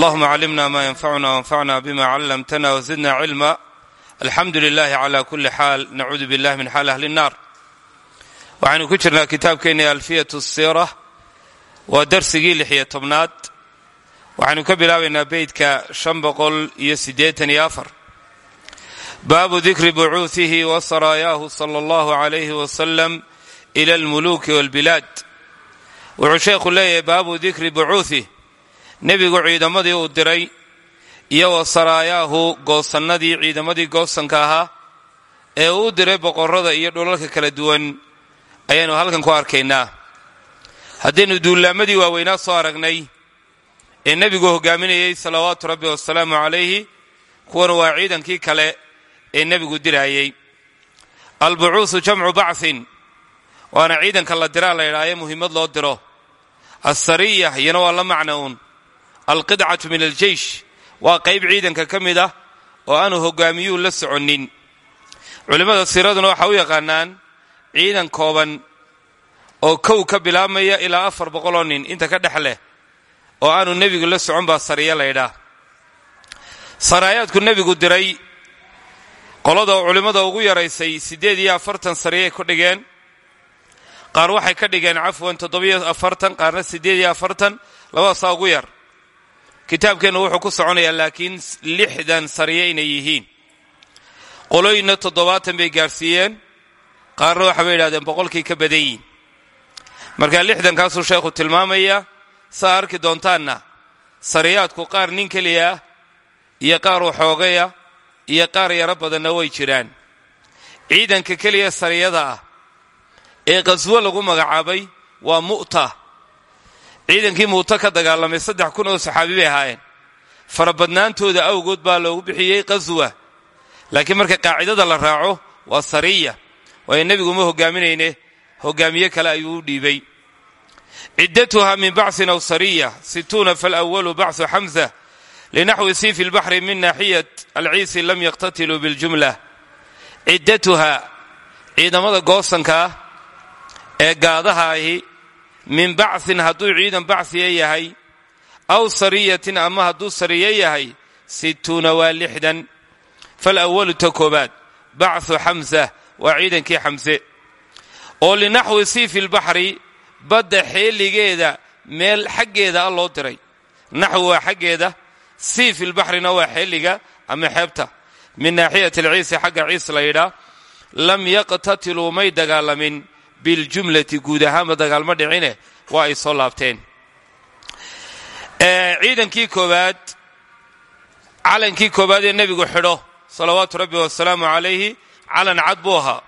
allahuma callimna ma yanfacuna wanfacna bima callamtana wzidna cilma alxamdu lilahi cala kuli xaal nacuudu billahi min xaal ahli nnar waxaynu ku jirnaa kitaabkeenni alfiyat sira waa darsigii lixiyo tobnaad. Waxaynu ka bilaabaynaa beydka shan boqol iyo siddeetan iyo afar. Baabu dikri bucuuhihi wa saraayaahu sala allahu calayhi wasalam ila almuluuki walbilaad. Wuxuu sheekhu leeyahay baabu dikri bucuuhih nebigu ciidamadii uu diray iyo wa saraayaahu goosannadii ciidamadii goosanka ahaa ee uu diray boqorrada iyo dhulalka kala duwan ayaanu halkan ku arkaynaa. Haddaynu duulaamadii waaweynaa soo aragnay ee nebigu hogaaminayey salawaatu rabbi wasalaamu calayhi kuwan waa ciidankii kale ee nebigu diraayey albucuusu jamcu bachin waana ciidanka la diraa la ydhaaye muhiimad loo diro. Assariya iyana waa la macna uun alqidcatu min aljeish waa qayb ciidanka ka mid ah oo aanu hogaamiyuhu la soconnin. Culimmada siiraduna waxaa u yaqaanaan ciidan kooban oo kow ka bilaabmaya ilaa afar boqoloo nin inta ka dhex leh oo aanu nebigu la socon baa sariya laydhaa saraayaadku nebigu diray qolada culimmada ugu yaraysay siddeed iyo afartan ku dhigeen. Qaar waxay ka dhigeen cafwan toddobiyo afartan qaarna siddeed iyo afartan ugu yar kitaabkeennu wuxuu ku soconayaa laakiin lixdan sariye yihiin. Qolooyinna toddobaatan bay gaadhsiiyeen qaarna waxa bay yidhahdeen boqolkii ka badan yihiin marka lixdankaasuu sheekhu tilmaamaya saa arki doontaanna sariyaadku qaar nin keliya ah iyo qaar waxoogaya iyo qaar yaro badanna way jiraan. Ciidanka keliya sariyada ah ee qaswo lagu magacaabay waa mu'ta ciidankii muuto ka dagaalamay saddex kun oo saxaabi bay ahaayeen. Farabadnaantooda awgood baa loogu bixiyey qaswa. Laakiin marka qaacidada la raaco waa sariya. Waayo nebigu ma hogaaminayne hogaamiye kale ayuu dhiibay. Ciddatuha min bacsin aw sariya situuna falwalu bachu xamsa linaxwi siifi lbaxri min naaxiyat alciisi lam yaqtatiluu biljumla. Ciddatuha ciidamada goosanka ah ee gaadaha min bacin hadduu ciidan bacsiya yahay aw sariyatin ama hadduu sariye yahay situuna waa lixdan. Falwalu ta koobaad bachu xamsa waa ciidankii xamse. Oo linaxwi siifi lbaxri badda xeeligeeda meel xaggeeda a loo diray. Naxwi waa xaggeeda siifi lbaxrina waa xeeliga ama xeebta. Min naaxiyati alciisi xagga ciis la yidhaa lam yaqtatiluu may dagaalamin biljumlati guud ahaanba dagaalmo dhicine waa ay soo laabteen. Ciidankii koowaad calankii koowaad ee nebigu xidho salawaatu rabbi wasalaamu calayhi calan cad buu ahaa.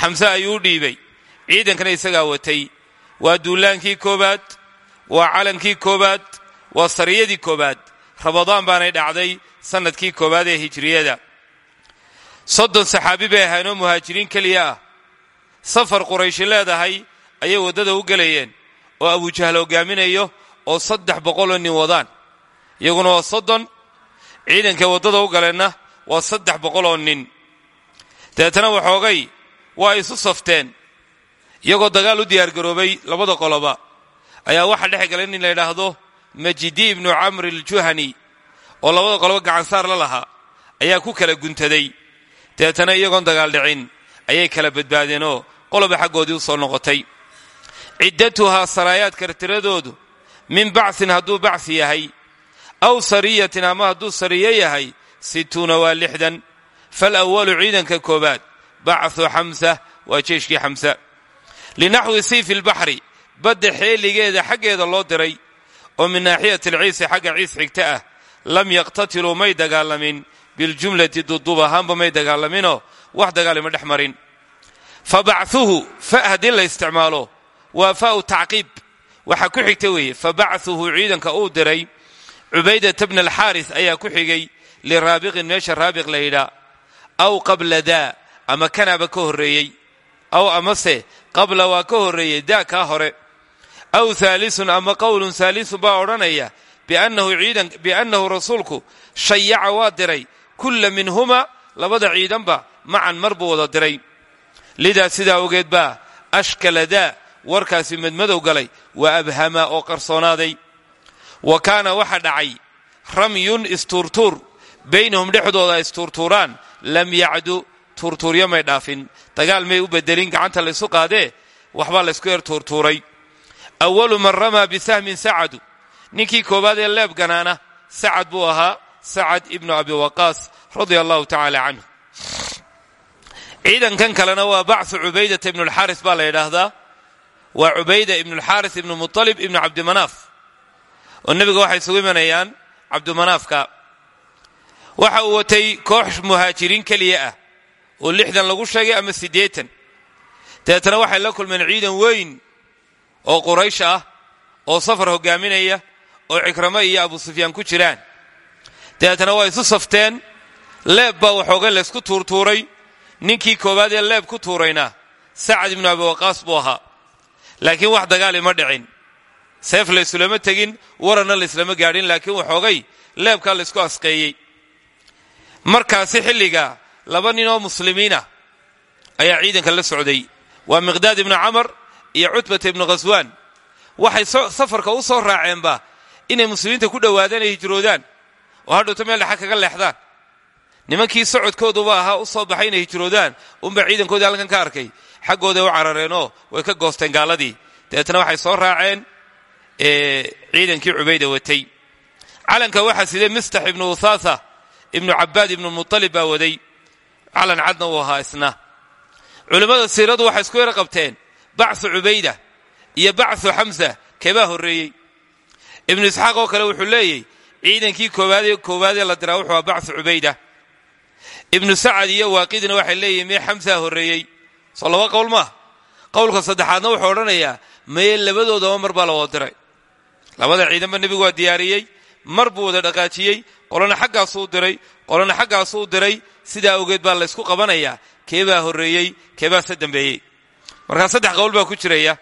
Xamse ayuu dhiibay. Ciidankana isagaa watay. Waa duulaankii koowaad waa calankii koowaad waa sariyadii koowaad. Rabadaan baanay dhacday sannadkii koowaad ee hijriyada. Soddon saxaabi bay ahaynoo muhaajiriin keliya ah safar qurayshi leedahay ayay waddada u gelayeen oo abujahal hogaaminayo oo saddex boqoloo nin wadaan. Iyaguna waa soddon ciidankay waddada u galeenna waa saddex boqoloo nin. Dabeetana waxoogay waa isu safteen. Iyagoo dagaal u diyaargaroobay labada qoloba. Ayaa waxaa dhex galay nin la yidhaahdo majidi ibnu camri aljuhani oo labada qoloba gacansaar la lahaa. Ayaa ku kala guntaday. Dabeetana iyagoon dagaal dhicin ayay kala badbaadeenoo qoloba xaggoodii soo noqotay. Ciddatuhaa saraayaadka tiradoodu min bacin hadduu bacsi yahay aw sariyatin ama hadduu sariyo yahay situuna waa lixdan. Falwalu ciidanka koobaad bachu xamsa waa jeeshkii xamsa. Linaxwi siifi lbaxri badda xeeligeeda xaggeeda loo diray oo min naaxiyati alciisi xagga ciis xigta ah lam yaqtatiluu may dagaalamin biljumlati dudub ahaanba may dagaalaminoo wax dagaalima dhex marin fa bachuhu fa haddii la isticmaalo waa fau tacqiib waxaa ku xigta weeye fa bachuhu ciidanka uu diray cubaydata bna alxaaris ayaa ku xigay liraabiqin meesha raabiq la yidhaa aw qabla daa ama kanaaba ka horreeyey aw amase qabla waa ka horreeyey daa hore aw haalisun ama qowlun haalisun baa odhanaya biannahu rasuulku shayaca waa diray kulla minhuma labada ciidanba macan mar buu wada diray lidaa sidaa ogeed baa ashkala daa warkaasi madmadow galay wa abhama oo qarsoonaaday wa kaana waxa dhacay ramyun istuurtuur baynahum dhexdooda istuurtuuraan lam yacdu tuurtuuryo may dhaafin dagaal may u bedelin gacanta laysu qaadee waxbaa laysku yar tuurtuuray awalu man ramaa bisahmin sacadu ninkii koowaad ee leeb ganaana sacad buu ahaa sacad ibnu abi waqaas radia allahu tacaala canhu ciidankan kalena waa bachu cubaydata ibnu lxaaris baa la yidhaahdaa. Waa cubayda ibnu lxaaris ibnu mualib ibnu cabdimanaaf. Oo nebiga waxay isugu imanayaan cabdimanaafka. Waxa uu watay koox muhaajiriin keliya ah oo lixdan lagu sheegay ama siddeetan. Dabeetana waxay la kulmeen ciidan weyn oo quraysh ah oo safar hogaaminaya oo cikramo iyo abu sufyaan ku jiraan. Dabeetana waa isu safteen. Leeb baa waxoogay laysku tuurtuuray ninkii koowaad ee leeb ku tuurayna sacad ibnu abi waqaas buu ahaa. Laakiin wax dagaali ma dhicin. Seef laysulama tegin waranna layslama gaadhin laakiin waxoogay leebkaa laysku asqeeyey markaasi xilliga laba nin oo muslimiina ayaa ciidanka la socday. Waa miqdaad ibnu camar iyo cutbata ibnu khaswaan waxay safarka u soo raaceenba inay muslimiinta ku dhowaadaan ay hijroodaan. Oo hadhowta meel dhaxa kaga leexdaan nimankii socodkooduba ahaa u soo baxay inay hijroodaan unbaa ciidankoodii halkan ka arkay. Xaggooday u carareenoo way ka goosteen gaaladii. Dabeetna waxay soo raaceen ciidankii cubayda watay. Calanka waxaa sidee mistax ibnu uthaatha ibnu cabaad ibnu mutalib baa waday. Calan cadna uu ahaa isna. Culimmada siiradu waxay isku yar qabteen bachu cubayda iyo bachu xamsa keebaa horreeyey? Ibnu isxaaq oo kale wuxuu leeyey ciidankii koowaadee koowaadee la diraa wuxuu aha bachu ibnu sacad iyo waaqidina waxay leeyihiin mee xamsaa horreeyey? Soo laba qowl maaha qowlka saddexaadna wuxuu odhanayaa mee labadoodaba mar baa la wada diray. Labada ciidanba nebigu waa diyaariyey mar wada dhaqaajiyey qolana xaggaasuu diray qolana xaggaasuu diray sidaa awgeed baa laysku qabanayaa keebaa horreeyey keebaa se dambeeyey. Markaa saddex qowl baa ku jiraya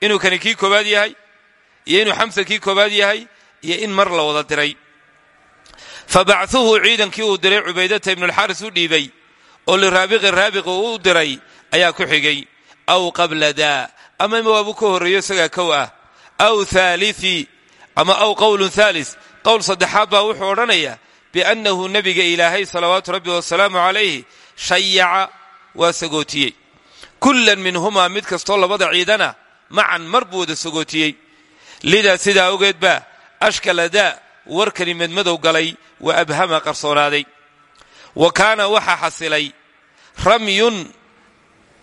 inuu kani kii koowaad yahay iyo inuu xamsa kii koowaad yahay iyo in mar la wada diray fa bachuhu ciidankii uu diray cubaydata ibnulxaaris u dhiibay oo liraabiqi raabiqi uu diray ayaa ku xigay. aw qabla daa ama imawaabu ka horreeyo isagaa kow ah aw haalii ama aw qowlun haalis qowl saddexaad baa wuxuu odhanayaa biannahu nebiga ilaahay salawaatu rabbi wasalaamu calayhi shayaca waa sagootiyey kullan minhumaa mid kastoo labada ciidana macan mar buu wada sagootiyey lidaa sidaa awgeed baa ashkala daa warkani madmadow galay wa abhama qarsoonaaday. Wa kaana waxaa xasilay ramyun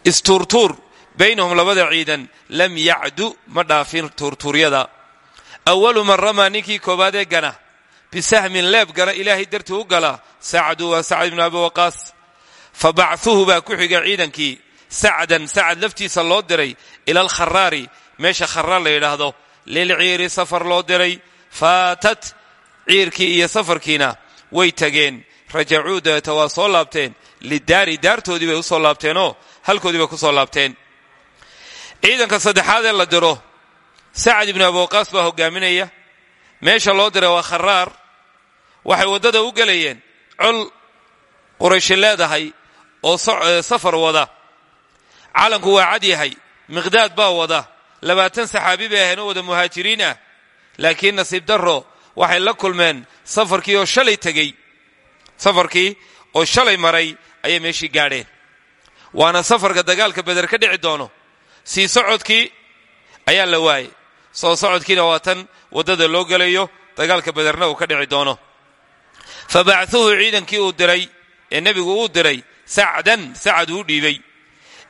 istuurtuur baynahum labada ciidan lam yacdu ma dhaafin tuurtuuryada awalu man ramaa ninkii koowaadee gana bisahmin leeb gana ilaahay dartii u gala sacadu waa sacad ibnu abi waqaas. Fa bachuhu baa ku xiga ciidankii sacdan sacad laftiisa loo diray ila alkharaari meesha kharaar la yidhaahdo lilciiri safar loo diray faatat ciirkii iyo safarkiina way tageen. Rajacuu dabeeta waa soo laabteen. Lidaari daartoodii bay u soo laabteenoo halkoodii bay ku soo laabteen. Ciidanka saddexaad ee la diro sacad ibnu abi waqaas baa hogaaminaya meesha loo diray waa kharaar. Waxay waddada u gelayeen. Col qurayshi leedahay oo safar wada. Calanku waa cad yahay. Miqdaad baa wada. Labaatan saxaabi bay ahayn oo wada muhaajiriin ah. Laakiin nasiib darro waxay la kulmeen safarkii oo shalay tegey. Safarkii oo shalay maray ayay meeshii gaadheen. Waana safarka dagaalka beder ka dhici doono. Sii socodkii ayaa la waayey. Soo socodkiina waa tan waddada loo gelayo dagaalka bederna uu ka dhici doono. Fa bachuhu ciidankii uu diray ee nebigu uu diray sacdan sacad uu dhiibay.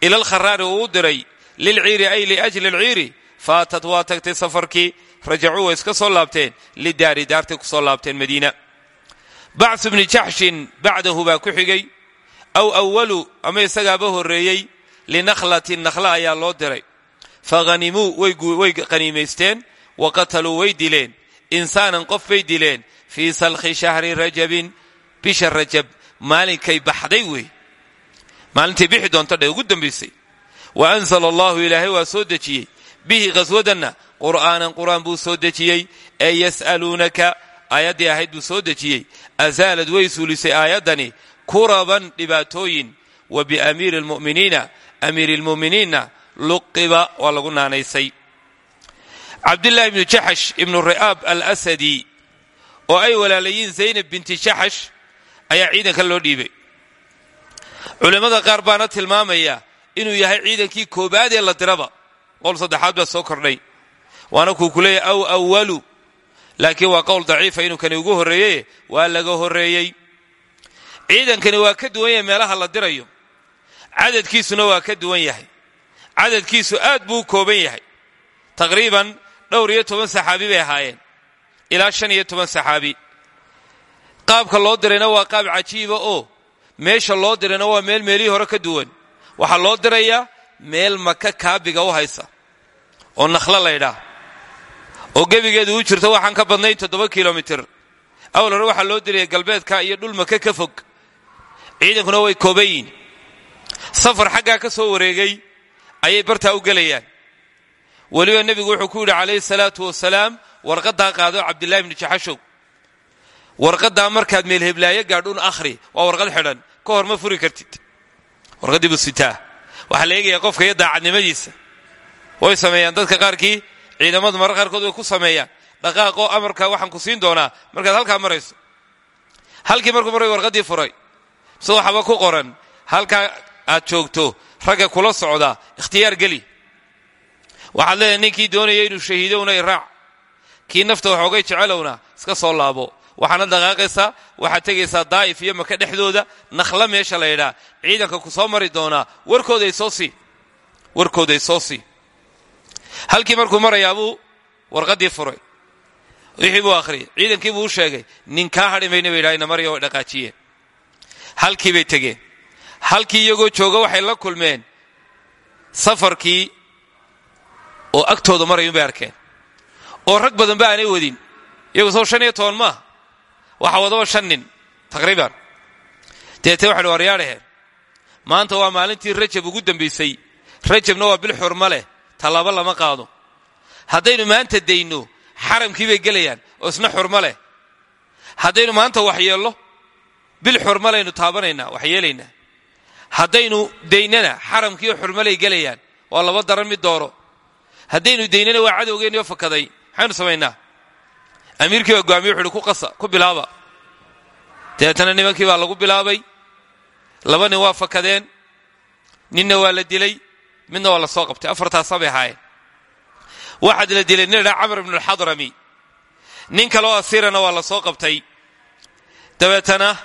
Ila alkharaari uu diray lilciiri ay liajli alciiri. Faatad waa tagtay safarkii rajacuu way iska soo laabteen lidaari daartay ku soo laabteen madiina bachu bni jaxshin bacdahu baa ku xigay aw awalu ama isagaaba horreeyey linakhlatin nakhla ayaa loo diray fahanimuu way qaniimaysteen wa qataluu way dileen insaanan qof bay dileen fii salkhi shahri rajabin bisha rajab maalinkay baxday wey maalintay bixi doonto dhe ugu dambaysay wa anzala allahu ilaahay waa soo dejiyey bihi khaswadanna qur'aanan qur'aan buu soo dejiyey ee yas'aluunaka aayaddii ahayd buu soo dejiyey. Asaalad way suulisay aayaddani kuraban dhibaatooyin wa biamiiri almu'miniina amiiri lmu'miniinna luqiba waa lagu naanaysay. Cabdillaahi ibnu jaxash ibnu ri'aab alasadi oo ay walaalayiin zaynab binti jaxash ayaa ciidanka loo dhiibay. Culimmada qaar baana tilmaamaya inuu yahay ciidankii koobaad ee la diraba. Qowl saddexaad baa soo kordhay waana kuu ku leeyahy aw awalu laakiin waa qowl daciifa inuu kani ugu horreeyey waa laga horreeyey. Ciidankani waa ka duwan yahay meelaha la dirayo. Cadadkiisuna waa ka duwan yahay. Cadadkiisu aad buu kooban yahay. Taqriiban dhowr iyo toban saxaabi bay ahaayeen. Ilaa shan iyo toban saxaabi. Qaabka loo dirayna waa qaab cajiiba oo meesha loo dirayna waa meel meelihii hore ka duwan. Waxaa loo dirayaa meel maka kaabiga u haysa oo nakhlo laydhaah oo gebigeedu u jirto waxaan ka badnayn toddoba kilomitir. Awal hore waxaa loo diraya galbeedka iyo dhul maka ka fog. Ciidankuna way kooban safar xaggaa ka soo wareegay ayay bartaa u gelayaan. Weliba nebigu wuxuu ku yidhi calayhi salaatu wasalaam warqaddaa qaado cabdillahi bni jaxashow. Warqaddaa markaad meelheblaayo gaadhuun akhri waa warqad xidhan. Ka hor ma furi kartid. Warqaddii buu sitaa. Waxaa la qofka iyo daacadnimadiisa way sameeyaan. Dadka qaarkii ciidamadu marar qaarkood way ku sameeyaan dhaqaaqoo amarka waxaan ku siin doonaa. Markaad halkaa marayso. Halkii markuu maray warqaddii furay. Mise waxaba ku qoran. Halkaa aad joogto ragga kula socda ikhtiyaar geli. Waxaad leedahay ninkii doonaya inuu shahiidowna iraac kii nafta waxoogay jecelowna iska soo laabo. Waxaana dhaqaaqaysaa waxaad tegaysaa daa'if iyo maka dhexdooda nakhla meesha la ydhaa ciidanka ku soo mari doonaa. Warkooday soo sii. Warkooday soo sii halkii markuu marayaabuu warqaddii furay. Wixii buu akhriyay ciidankii buu u sheegay nin kaa hadhi mayna bay idhahayna marya way dhaqaajiyeen. Halkii bay tegeen. Halkii iyagoo jooga waxay la kulmeen safarkii oo agtooda marayun bay arkeen. Oo rag badan ba aanay wadin. Iyagu soo shan iyo toban maaha waxa wadaba shan nin taqriiban. Deete waxay waryaadhaheen maanta waa maalintii rajab ugu dambaysay rajabna waa bil xurma leh tallaabo lama qaado. Haddaynu maanta dayno xaramkii bay gelayaan oo isna xurmo leh. Haddaynu maanta waxyeello bil xurmalaynu taabanaynaa waxyeelaynaa haddaynu daynana xaramkiioo xurmalay gelayaan waa laba daran mid dooro. Haddaynu daynana waa cadowgeennioo fakaday maxaynu samaynaa? Amiirkii baa go'aamiye wuxu ku qasa ku bilaaba. Dabeetana nimankii baa lagu bilaabay. Laba nin waa fakadeen ninna waa la dilay midna waa la soo qabtay. Afartaasa bay ahaayeen waxaad la dilay nin idhaa camr ibnu alxadrami nin kaleo asiirana waa la soo qabtay. Dabeetana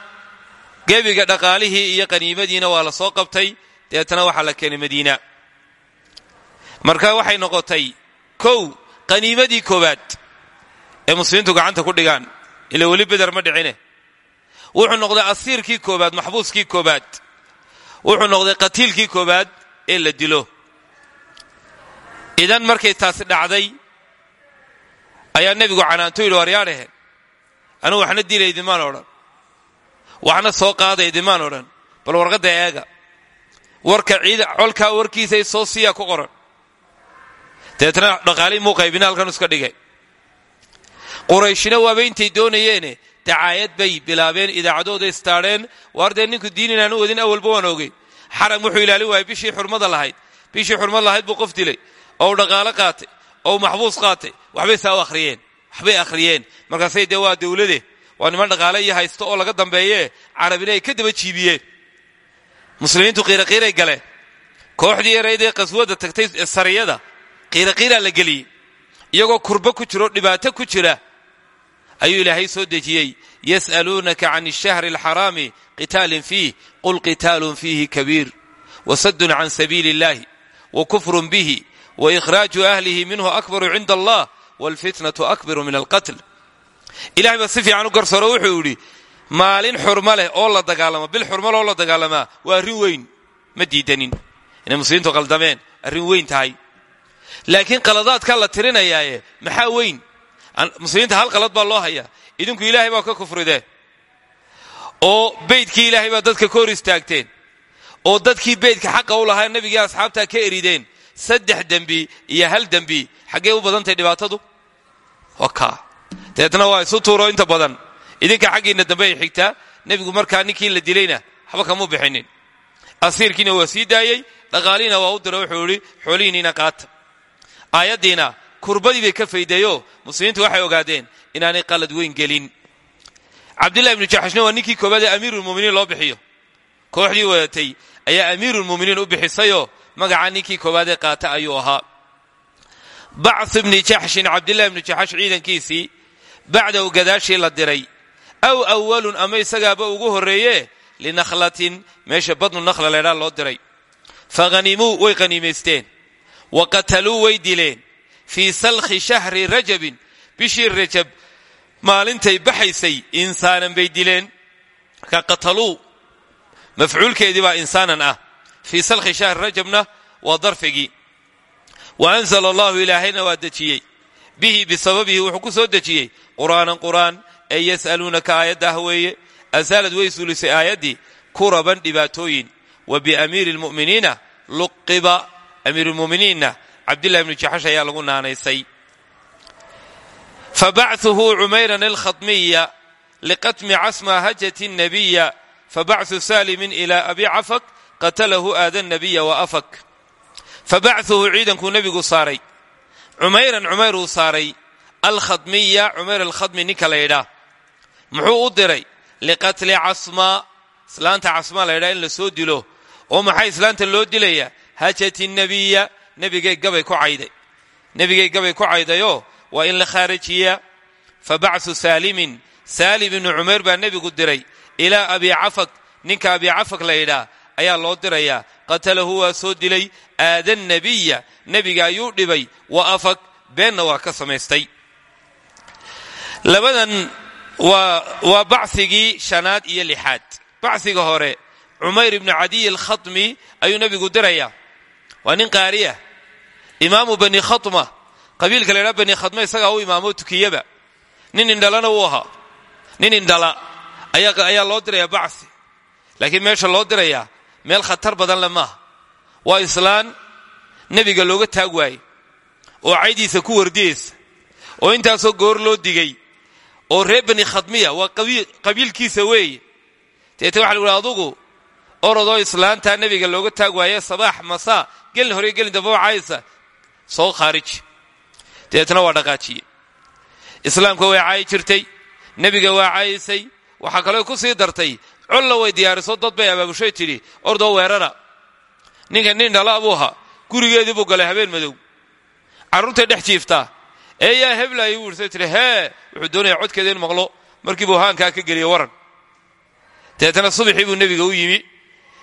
gebiga dhaqaalihii iyo qaniimadiina waa la soo qabtay. Dabeetana waxaa la keenay madiina. Marka waxay noqotay kow qaniimadii koowaad ee muslimiintu gacanta ku dhigaan. Ila weli beder ma dhicine. Wuxuu noqday asiirkii koobaad maxbuuskii koobaad wuxuu noqday qatiilkii koobaad ee la dilo idan markay taasi dhacday ayaa nebigu canaanto yidhi waryaadhahe anugu waxna dila idimaan odhan waxna soo qaada idimaan odhan bal warqadda eega warka ciida colkaa warkiisay soo siiya ku qoran. Dabeetna dhaqaalii muu qaybina halkan iska dhigay. Qurayshina waaba intay doonayeene dacaayad bay bilaabeen idaacadooda istaadheen waar dee ninku diin inaanu wadin awalba waan xaram wuxuu ilaalin waayay bishii xurmada lahayd bishii xurmad lahayd buu qof dilay oo u dhaqaalo qaatay oo u maxbuus qaatay waxbay saa u akhriyeen waxbay akhriyeen markaasay dee waa dawlade waa niman dhaqaale iyo haysto oo laga dambeeyee carabina ay ka daba jiibiyeen muslimiintu qiiraqiiray galeen kooxdii yaraydee qaswada tagtay sariyada qiiraqiiraa la geliyey iyagoo kurbo ku jiro dhibaato ku jira ayuu ilaahay soo dejiyey yas'aluunaka can ashahri alxaraami qitaalin fiih qul qitaalun fiihi kabiir wasadun can sabiili illahi wa kufrun bihi wa ikhraaju ahlihi minhu akbaru cinda allah waalfitnatu akbaru min alqatl ilahay baa si fiican u garsooro wuxuu yidhi maalin xurmo leh oo la dagaalamo bil xurmo leh oo la dagaalamaa waa arrin weyn ma diidanin inay muslimiintu qaldameen arrin weyn tahay laakiin qaladaadkaa la tirinayaaye maxaa weyn muslimiinta hal qalad baa loo hayaa idinku ka kufrideen oo beydkii ilaahay baa dadka ka istaagteen oo dadkii beydka xaqa u lahaa nebigii asxaabtaa ka erideen saddex dembi iyo hal dembi xaggee u badantahay dhibaatadu? Ka dabeetna waa isu tuuro inta badan. Idinka xaggiinna dambe ay xigtaa nebigu markaa ninkii la dilayna waxba kamuu bixinin. Asiirkiina waa sii daayey dhaqaalihiina waa u dira wuxuu idhi xoolihiinniina qaata aayaddiina kurbadii bay ka faydeeyo muslimiintu waxay ogaadeen inaanay qalad weyn gelin. Cabdillahi ibnu jaxashna waa ninkii koobaad ee amiirulmuminiin loo bixiyo. Kooxdii wadatay ayaa amiirulmuminiin u bixisayoo magaca ninkii koowaadee qaata ayuu ahaa. Bacthu ibni jaxshin cabdillahi ibnu jaxash ciidankiisii bacdahu gadaashii la diray. Aw awalun ama isagaaba ugu horreeye linakhlatin meesha badnu nakhla leedhaa loo diray. Fahanimuu way qaniimaysteen wa qataluu way dileen. Fii salkhi shahri rajabin bishii rajab maalintay baxaysay insaanan bay dileen. Marka qataluu mafcuulkeedii baa insaanan ah fii salkhi shahri rajabna waa darfigii wa anzala allahu ilaahayna waa dejiyey. Bihi bisababihi wuxuu ku soo dejiyey. Qur'aanan qur'aan ee yas'aluunaka aayadda ah weeye. Asaalad way suulisay aayaddii kuraban dhibaatooyin. Wa biamiiri lmu'miniina luqiba amiirulmuminiinna cabdillahi ibnu jaxash ayaa lagu naanaysay. Fabachuhu cumayran alkhadmiya liqatmi casma hajati nabiya fabachu salimin ila abi cafak qatalahu aada nabiya wa afak. Fabachuhu ciidankuu nebigu saaray. Cumayran cumayr uu saaray. Alkhadmiya cumayr alkhadmi ninka la ydhaa muxuu u diray liqatli casma. Islaanta casma la ydhaa in la soo dilo. Oo maxaa islaanta loo dilayaa hajati nabiya. Nebigay gabay ku cayday. Nebigay gabay ku caydayoo waa in la khaarajiyaa fa bachu saalimin. Saalim ibnu cumayr baa nebigu diray. Ilaa abi cafak. Ninka abi cafak la yidhaa ayaa loo dirayaa qatalahu waa soo dilay aada nabiya. Nebiga ayuu dhibay wa afak beenna waa ka samaystay. Labadan waa bacigii shanaad iyo lixaad. Baciga hore cumayr ibnu cadiy alkhatmi ayuu nebigu dirayaa. Waa nin qaariya imaamu bani khatma. Qabiilka la ydhaa bani khatma isagaa u imaamo tukiyaba. Nin indhalana wuu ahaa. Nin indhala. Ayaa loo diraya bacsi laakiin meesha loo dirayaa meel khatar badan le maaha. Waa islaan nebiga looga taag waaye oo caydiisa ku wardiyaysa oo intaasoo goor loo digay oo reer bani khadmiya waa qabiilkiisa weeye deete waxa lagu adugu orodoo islaantaa nebiga looga taag waaye sabaax masaa gelin hore gelin damba wacaysa soo khaariji dabeetna waa dhaqaajiye islaamka way caayi jirtay nebiga waa caayiysay waxaa kaloo ku sii dartay colla way diyaariso dad bay abaabushay tidhi ordoo weerara ninka nin dhala buu ahaa gurigeedii buu galay habeen madow. Carruurtay dhex jiiftaa. Ee yaa heblaayay buu irsay tidhi hee wuxuu doonayaa codkeeda in maqlo markii buu haankaa ka geliye waran. Dabeetna subaxii buu nebiga u yimi.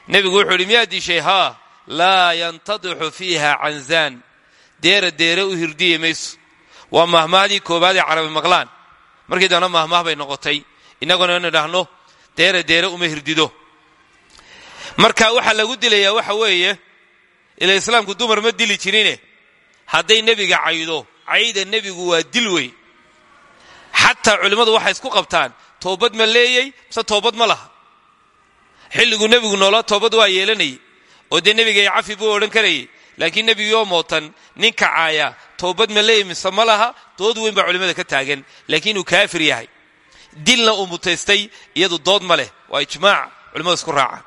Nebigu wuxuu idhi miyaa diishay? Haa laa yantadixu fiiha canzaan deera deere u hirdiyi mayso. Waa mahmahdii koobaadee carabi maqlaan. Markii dambna mahmah bay noqotay. Innaguna inu idhaahno deere deere uma hirdido. Marka waxaa lagu dilayaa waxa weeye ila islaamku dumar ma dili jirine. Hadday nebiga caydo cayda nebigu waa dil wey. Xataa culimmadu waxay isku qabtaan toobad ma leeyey mise toobad ma laha. Xilliguu nebigu noolaa toobad waa yeelanayay. Oo dee nebigay cafi buu odhan karayay laakiin nebigoo mootan ninka caaya toobad ma leeyey mise ma laha dood weyn baa culimmada ka taagan laakiin uu kaafir yahay dilna uu mutaystay iyadu dood ma leh waa ijmaac culimmadu isku raaca.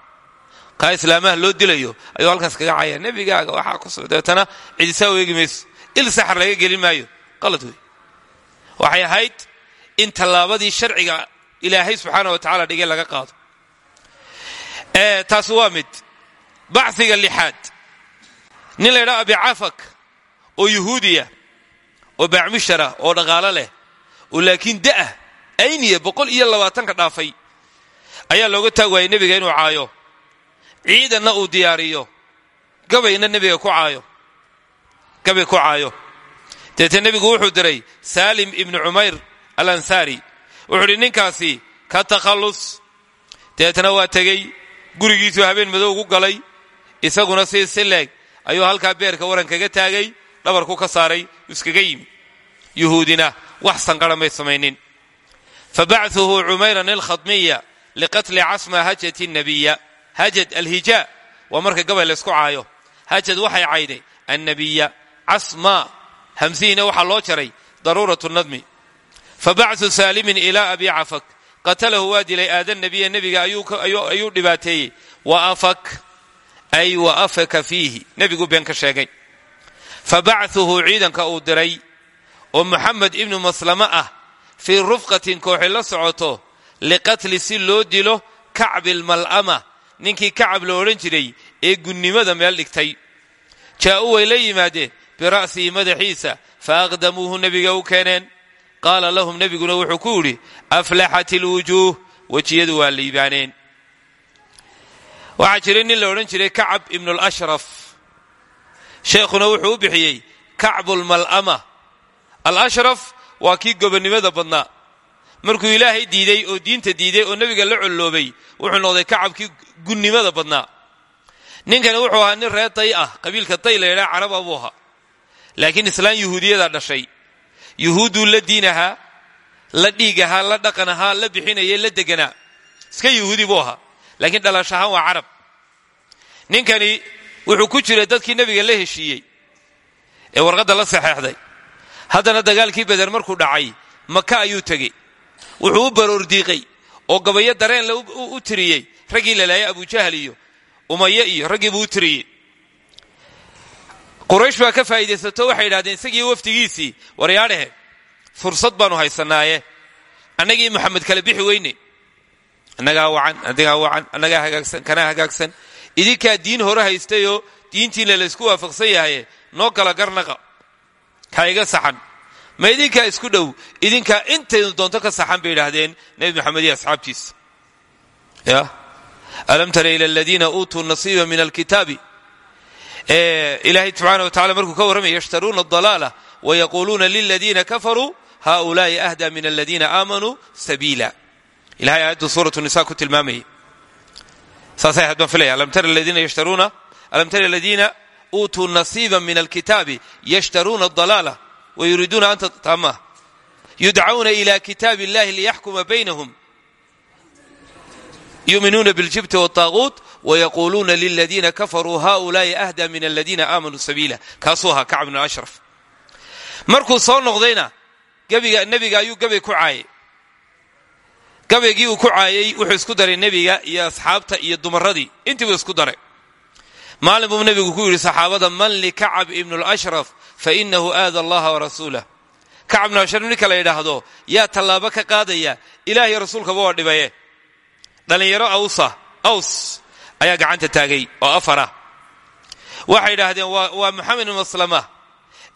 Kaa islaamaha loo dilayo ayuu halkaas kaga caaya nebigaaga waxaa ku soo dabeetana cidisaa eegi mayso il saxar laga gelin maayo qalad wey waxay ahayd in tallaabadii sharciga ilaahay subxaana wa tacala dhigay laga qaado. Taasi waa mid. Bachiga lixaad. Nin la ydhaha abicafak oo yuhuudiya oo baacmushara oo dhaqaalo leh oo laakiin da'ah ayniya boqol iyo labaatanka dhaafay. Ayaa looga taag waayay nebiga inuu caayo. Ciidanna uu diyaariyo. Gabayna nebiga ku caayo. Gabay ku caayo. Deete nebigu wuxuu diray saalim ibnu cumayr al ansaari wuxuu idhi ninkaasi ka takhallus deetna waa tegey. Gurigiisuu habeen madow gu galay. Isaguna si si leeg ayuu halkaa beerka waran kaga taagay. Dhabarku ka saaray iskaga yimi. Yuhuudina wax sanqara may samaynin fabachuhu cumayran alkhadmiya liqatli casma hajati nabiya hajad alhijaa waa marka gabay laysku caayo hajad waxay cayday annabiya casma hamsihiina waxaa loo jaray daruurat nadmi fabachu saalimin ilaa abi cafak qatalahu waa dilay aada nabiya nebiga ayuu dhibaateeyey wa afak ay wa afaka fiihi nebigu been ka sheegay fabachuhu ciidanka uu diray oo muxamed ibnu maslama ah fii rufqatin kooxi la socoto liqatli si loo dilo kacbilmal'ama ninkii kacab la odhan jiray ee gunnimada meel dhigtay. Jaa'uu way la yimaadeen bira'sihi madaxiisa fa aqdamuuhu nebiga u keeneen. Qaala lahum nebiguna wuxuu ku yidhi aflaxat ilwujuuh wejiyadu waa liibaaneen waxaa jiray nin la odhan jiray kacab ibnulashraf sheekhuna wuxuu u bixiyey kacbulmal'ama alashraf waa kii gobonnimada badnaa. Markuu ilaahay diiday oo diinta diiday oo nebiga la colloobay wuxuu noqday kacabkii gunnimada badnaa. Ninkani wuxuu ahaa nin reer day ah qabiilka day la yidhaha caraba buu ahaa. Laakiin islaan yuhuudiyadaa dhashay. Yuhuudduu la diin ahaa la dhiig la dhaqan ahaa la bixinayay la deganaa. Iska yuhuudi buu ahaa. Laakiin dhalash ahaan waa carab. Ninkani wuxuu ku jiray dadkii nebiga la heshiiyey ee warqadda la saxeexday haddana dagaalkii beder markuu dhacay maka ayuu tegey wuxuu u baroordiiqay oo gabayo dareen le u tiriyey. Raggii lalaayay abujahal iyo umaye iyo raggii buu u tiriyey. Quraysh baa ka faa'iidaysato waxay yidhahdeen isagii wafdigiisii waryaadhahe fursad baanu haysanaaye. Annagii maxamed kale bixi weyne. Annagaa wacan adigaa wacan annagaa hagaagsan kanaa hagaagsan. Idinkaa diin hore haystayoo diintiina laysku waafaqsan yahaye noo kala garnaqa ka iga saxan. Ma isku dhow idinkaa intaynu doonto ka saxan bay idhaahdeen nebi maxamed iyo asxaabtiisa. Ya? Alam tara ila aladiina uutuu nasiiba min alkitaabi? Ilaahay subxaana wa tacala markuu ka warramaya yashtaruuna adalaala wayaquuluuna liladiina kafaruu haulaai ahda min aladiina aamanuu sabiila. Ilahay aayaddu suuratu nisa ku tilmaamayay saasay ahayd baan filaya alam tara aladiina yashtaruuna? Alam tara aladiina uutuu nasiiba min alkitaabi yashtaruuna adalaala wa yuriiduuna an tama yudcauna ila kitaab illahi liyaxkuma baynahum yuminuuna biاljibti wاtaaguut wayaquuluuna liladiina kafaruu haulaai ahda min aladiina aamanuu sabiila kaasuu ahaa kacb ashraf. Markuu soo noqdayna nebiga ayuu gabay ku caayay. Gabaygii uu ku caayay wuxuu isku daray nebiga iyo asxaabta iyo dumaradii intiibuu isku daray maalin buu nebigu ku yidhi saxaabada man likacab ibnu اlashraf fainahu aada allaha warasuulah kacab ibnu ashraf ninka la yidhaahdo yaa tallaabo ka qaadaya ilahiyo rasuulkaba waa dhibaye. Dhallinyaro awsa aws ayaa gacanta taagay oo afarah waxay yidhaahdeen waa maxamed ibnu maslama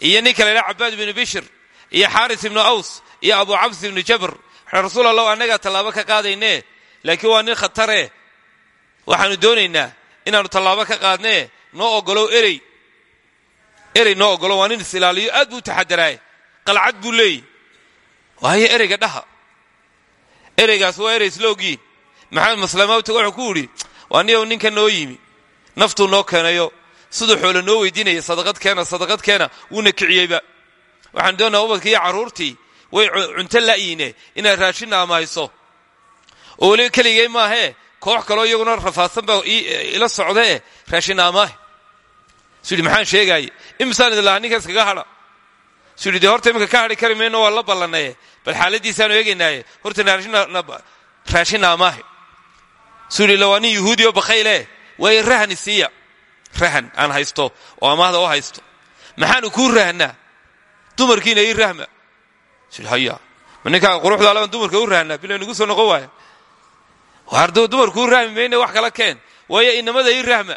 iyo ninka la yidhaha cabaad ibnu bishir iyo xaaris ibnu aws iyo abu cabs ibnu jabr. Waxaa rasuul allah annagaa ka qaadaynee laakiin waa nin khatare waxaanu doonaynaa inaannu tallaabo ka qaadnee noo ogolow erey erey noo ogolo waa nin isilaaliyo aad buu taxadaraaye qalcad buu leeyi. Waayo ereyga dhaha. Ereygaas waa erey isloogiin maxamed maslamaawta wuxuu ku yidhi waa niyow ninka noo yimi. Naftuu noo keenayo. Siduu xoolo noo weydiinaya sadaqad keena sadaqad keena wuuna kiciyeyba waxaan doonaa ubadkii iyo carruurtii way cunto la'yiine inaad raashinna amahayso oo weliba keligay maahee koox kaloo iyaguna rafaadsan baa ila socdae raashinna amaahe su yidhi maxaan sheegaaye imisaan idin lahaa ninkaas kaga hadha. Su dee horta iminka ka hadhi kari mayno waa la ballanaye bal xaaladiisaanu eegaynaaye horta raashinna amaahe su yidhi waa nin yuhuudi oo bakhayle waayo rahani siiya. Rahan aan haysto oo amaahda oo haysto. Maxaanu kuu rahnaa dumarkiina ii rahma. Su yidhi haya ma quruxda alaban dumarka u rahnaa bila nugu soo noqon waaya dumarkuu rahmi mayne wax kala keen. Waayo inamada ii rahma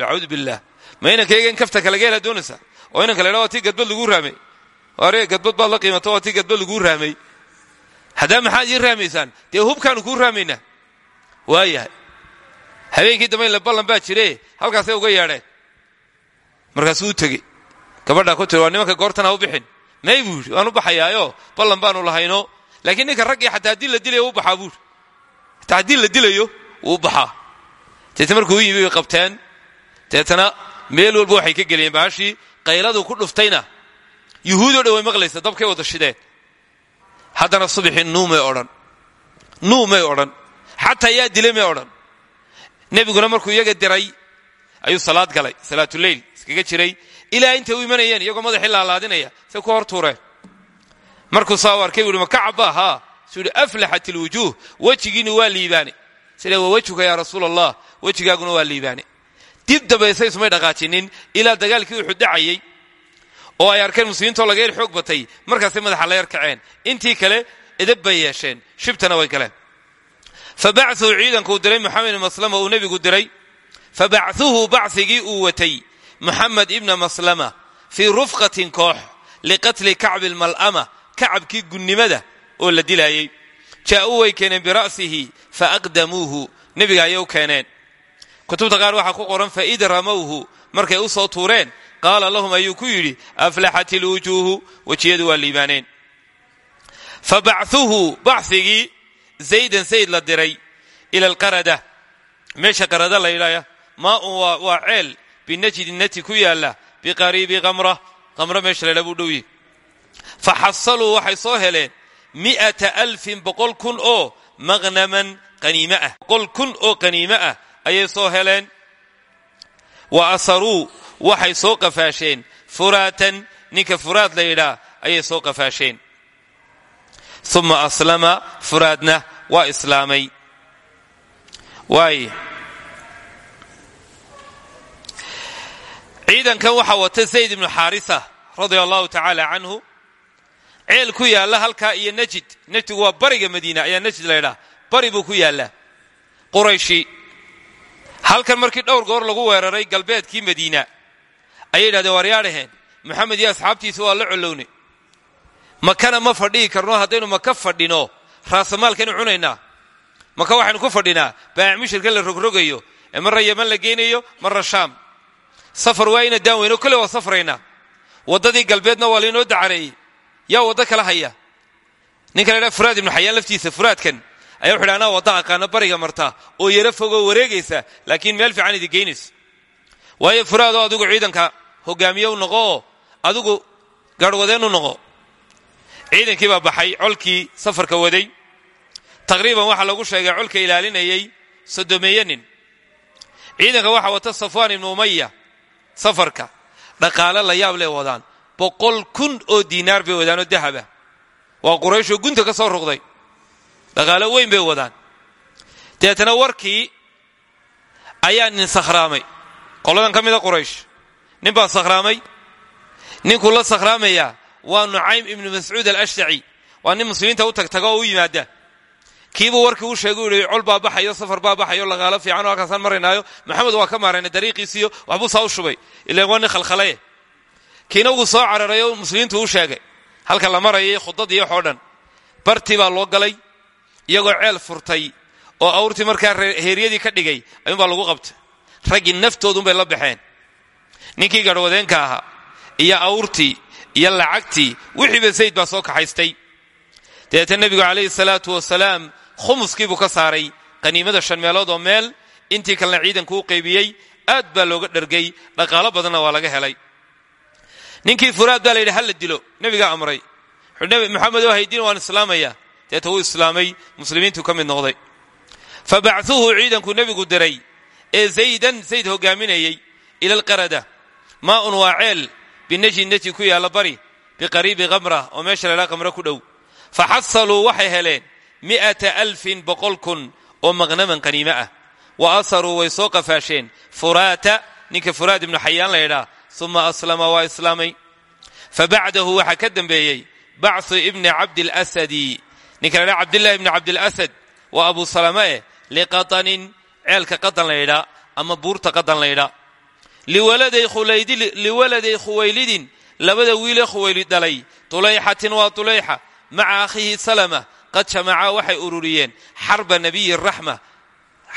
acuudu billaah ma inankayga in kafta kala geela doonaysaa oo inanka la tii gadbad laguu rahmay are gadbad baad la qiimato waa tii gadbad laguu rahmay haddaa maxaad ii rahmaysaan dee hubkaanu kuu rahmaynaa waayahay. Habeenkii dambe inla ballan baa jire halkaasay uga yeedheen markaasuu u tegey. Gabadhaa ku tiri waa nimanka goortan ha u bixin. May buu yidhi waan u baxayaayo ballan baanu lahayno. Laakiin ninka baxaa buuri haddii la dilayo wuu baxaa deetna markuu yimi bay qabteen. Deetana meel walba waxay ka geliyeen baashii qayladuu ku dhuftayna. Yuhuudoo dhan way maqlaysa dabkay wada shideen. Haddana subaxii nuumay odhan. Nuumay odhan. Xataa yaa dilay may odhan. Nebiguna markuu iyaga diray ayuu salaad galay salaatuleyl iskaga jiray. Ilaa intay u imanayeen iyagoo madaxii laalaadinaya say ku hor tuureen markuu saa u arkay ma kacabba haa suu yidhi aflaxat ilwujuuh wejigiina sida waa wejuka yaa rasuul allah dib dambayse ismay dhaqaajinin ilaa dagaalkii uxud dhacayey oo ay arkeen muslimiintoo laga yar xoog batay. Markaasay madaxa la yar intii kale edab yeesheen. Shibtana way galeen. Fa bacuu ciidankuu diray muxamed maslama uu nebigu diray. Fa bachuhu bacigii uu watay. Maslama fii rufqatin koox liqatli kacbi lmal'ama kacabkii gunnimada oo la dilaayey. Jaa'uu way keeneen bira'sihi fa aqdamuuhu nebiga ayay u keeneen. Kutubta qaar waxaa ku qoran faid ramowhu markay u soo tuureen qaala lahum ayuu ku yidhi aflaxat ilwujuuhu wejiyadu waa liibaaneen. Fa bachuhu bacigii zaydan sayd la diray ila alqarada. Meesha qarada la yidhaaya maaun waa ceel binajdi nati ku yaalla biqariibi qamra qamra meesha laydha buu dhowyi fa xasaluu waxay soo heleen mi'ata alfin boqol kun oo maqnaman qaniime ah boqol kun oo qaniime ah ayay soo heleen wa asaruu waxay soo qafaasheen furaatan ninka furaad la yidhaa ayay soo qafaasheen uma aslama furaadna waa islaamay waay ciidankan waxaa wata zayd ibnu xaarisa radia allahu tacaala canhu ceel ku yaalla halkaa iyo najid najdigu waa bariga madiina ayaa najid la ydhaa bari buu ku yaallaa qurayshi halkan markii dhowr goor lagu weeraray galbeedkii madiina ayay yidhahdeen waaryaadhaheen maxamed iyo asxaabtiisa waa la collownay makana ma fadhihi karno haddaynu maka fadhino? Raasamaalkaynu cunaynaa. Maka waxaynu ku fadhinaa? Baac mushirka la rogrogayo ee yaman la geynayo marra safar waa ina daan weyno kolle waa safraynaa waddadii galbeedna waa laynoo dacareeyey yaa waddo kala haya. Ninka la ydhaha furaad ibnu xayaan laftiisa furaadkan ayaa wuxu yidhi anaa wadda aqaana bariga marta oo yaro fogoo wareegaysa laakiin meel fiican idi geynaysa waayo furaadoo adigu ciidanka hogaamiye u noqo oo adigu gaadhwadeen u noqo. Ciidankii baa baxay colkii safarka waday. Taqriiban waxaa lagu sheegay colka ilaalinayay sodomeeye nin. Ciidanka waxaa wata safwaan ibnu umaya safarka. Dhaqaale la yaab lay wadaan boqol kun oo diinaar bay wadaanoo dahaba waa qurayshoo gunta ka soo ruqday. Dhaqaalo weyn bay wadaan. Deetana warkii ayaa nin sakhraamay. Qoladan ka mida quraysh. Nin baa sakhraamay. Ninkuu la sakhraamayaa waa nucaym ibnu mascuud alashtaci waa nin muslimiinta u tagtaga oo u yimaada. Kiibuu warkii u sheegay u yihi col baa baxayo safar baa baxayo laqaalo fiican oo halkaasaan maraynaayo maxamed waa ka maarayna dariiqiisiyo waxbuu saa u shubay. Ilaan waa nin kiina wuu soo cararay muslimiintu u sheegay. Halka la marayay khudadii waxoo dhan. Bartii baa loo galay iyagoo ceel furtay oo awrtii markaa heeryadii ka dhigay ayuunbaa lagu qabtay. Raggii naftoodunbay la baxeen. Ninkii garhwadeenka ahaa iyo awrtii iyo lacagtii wixiiba zayd baa soo kaxaystay. Dabeetna nebigu calayhi salaatu wasalaam khumuskiibuu ka saaray qaniimada shan meelood oo meel. Intii kalena ciidanku u qaybiyey aad baa looga dhergay dhaqaalo badanna waa laga helay ninkii furaad baa la yidhi hala dilo? Nebigaa amray. Maxamed oo haydin waan islaamaya. Deeta wuu islaamay muslimiintuu ka mid noqday. Fa bachuhu ciidankuu nebigu diray ee zaydan zayd hogaaminayey ila alqarada. Maaun waa ceel binajin neji ku yaalla bari biqariibi kamra oo meesha lalaa kamra ku dhow. Fa xasaluu waxay heleen mi'ata alfin boqol kun oo maqnaman qaniime ah. Wa asaruu way soo qafaasheen. Furaata ninka furaad ibnu xayaan la ydhaa uma aslama waa islaamay fa bacdahu waxaa ka dembeeyey bachu ibni cabdilasadi ninka la ydhaa cabdillahi ibni cabdilasad waa abu salama eh liqatanin ceelka qadan la ydhaa ama buurta qadan la ydhaa liwaladay khuwaylidin labada wiilee khuwaylid dhalay tulayxatin waa tulayxa maca akhiihi salama qad jamacaa waxay ururiyeen xarba nabiyi raxma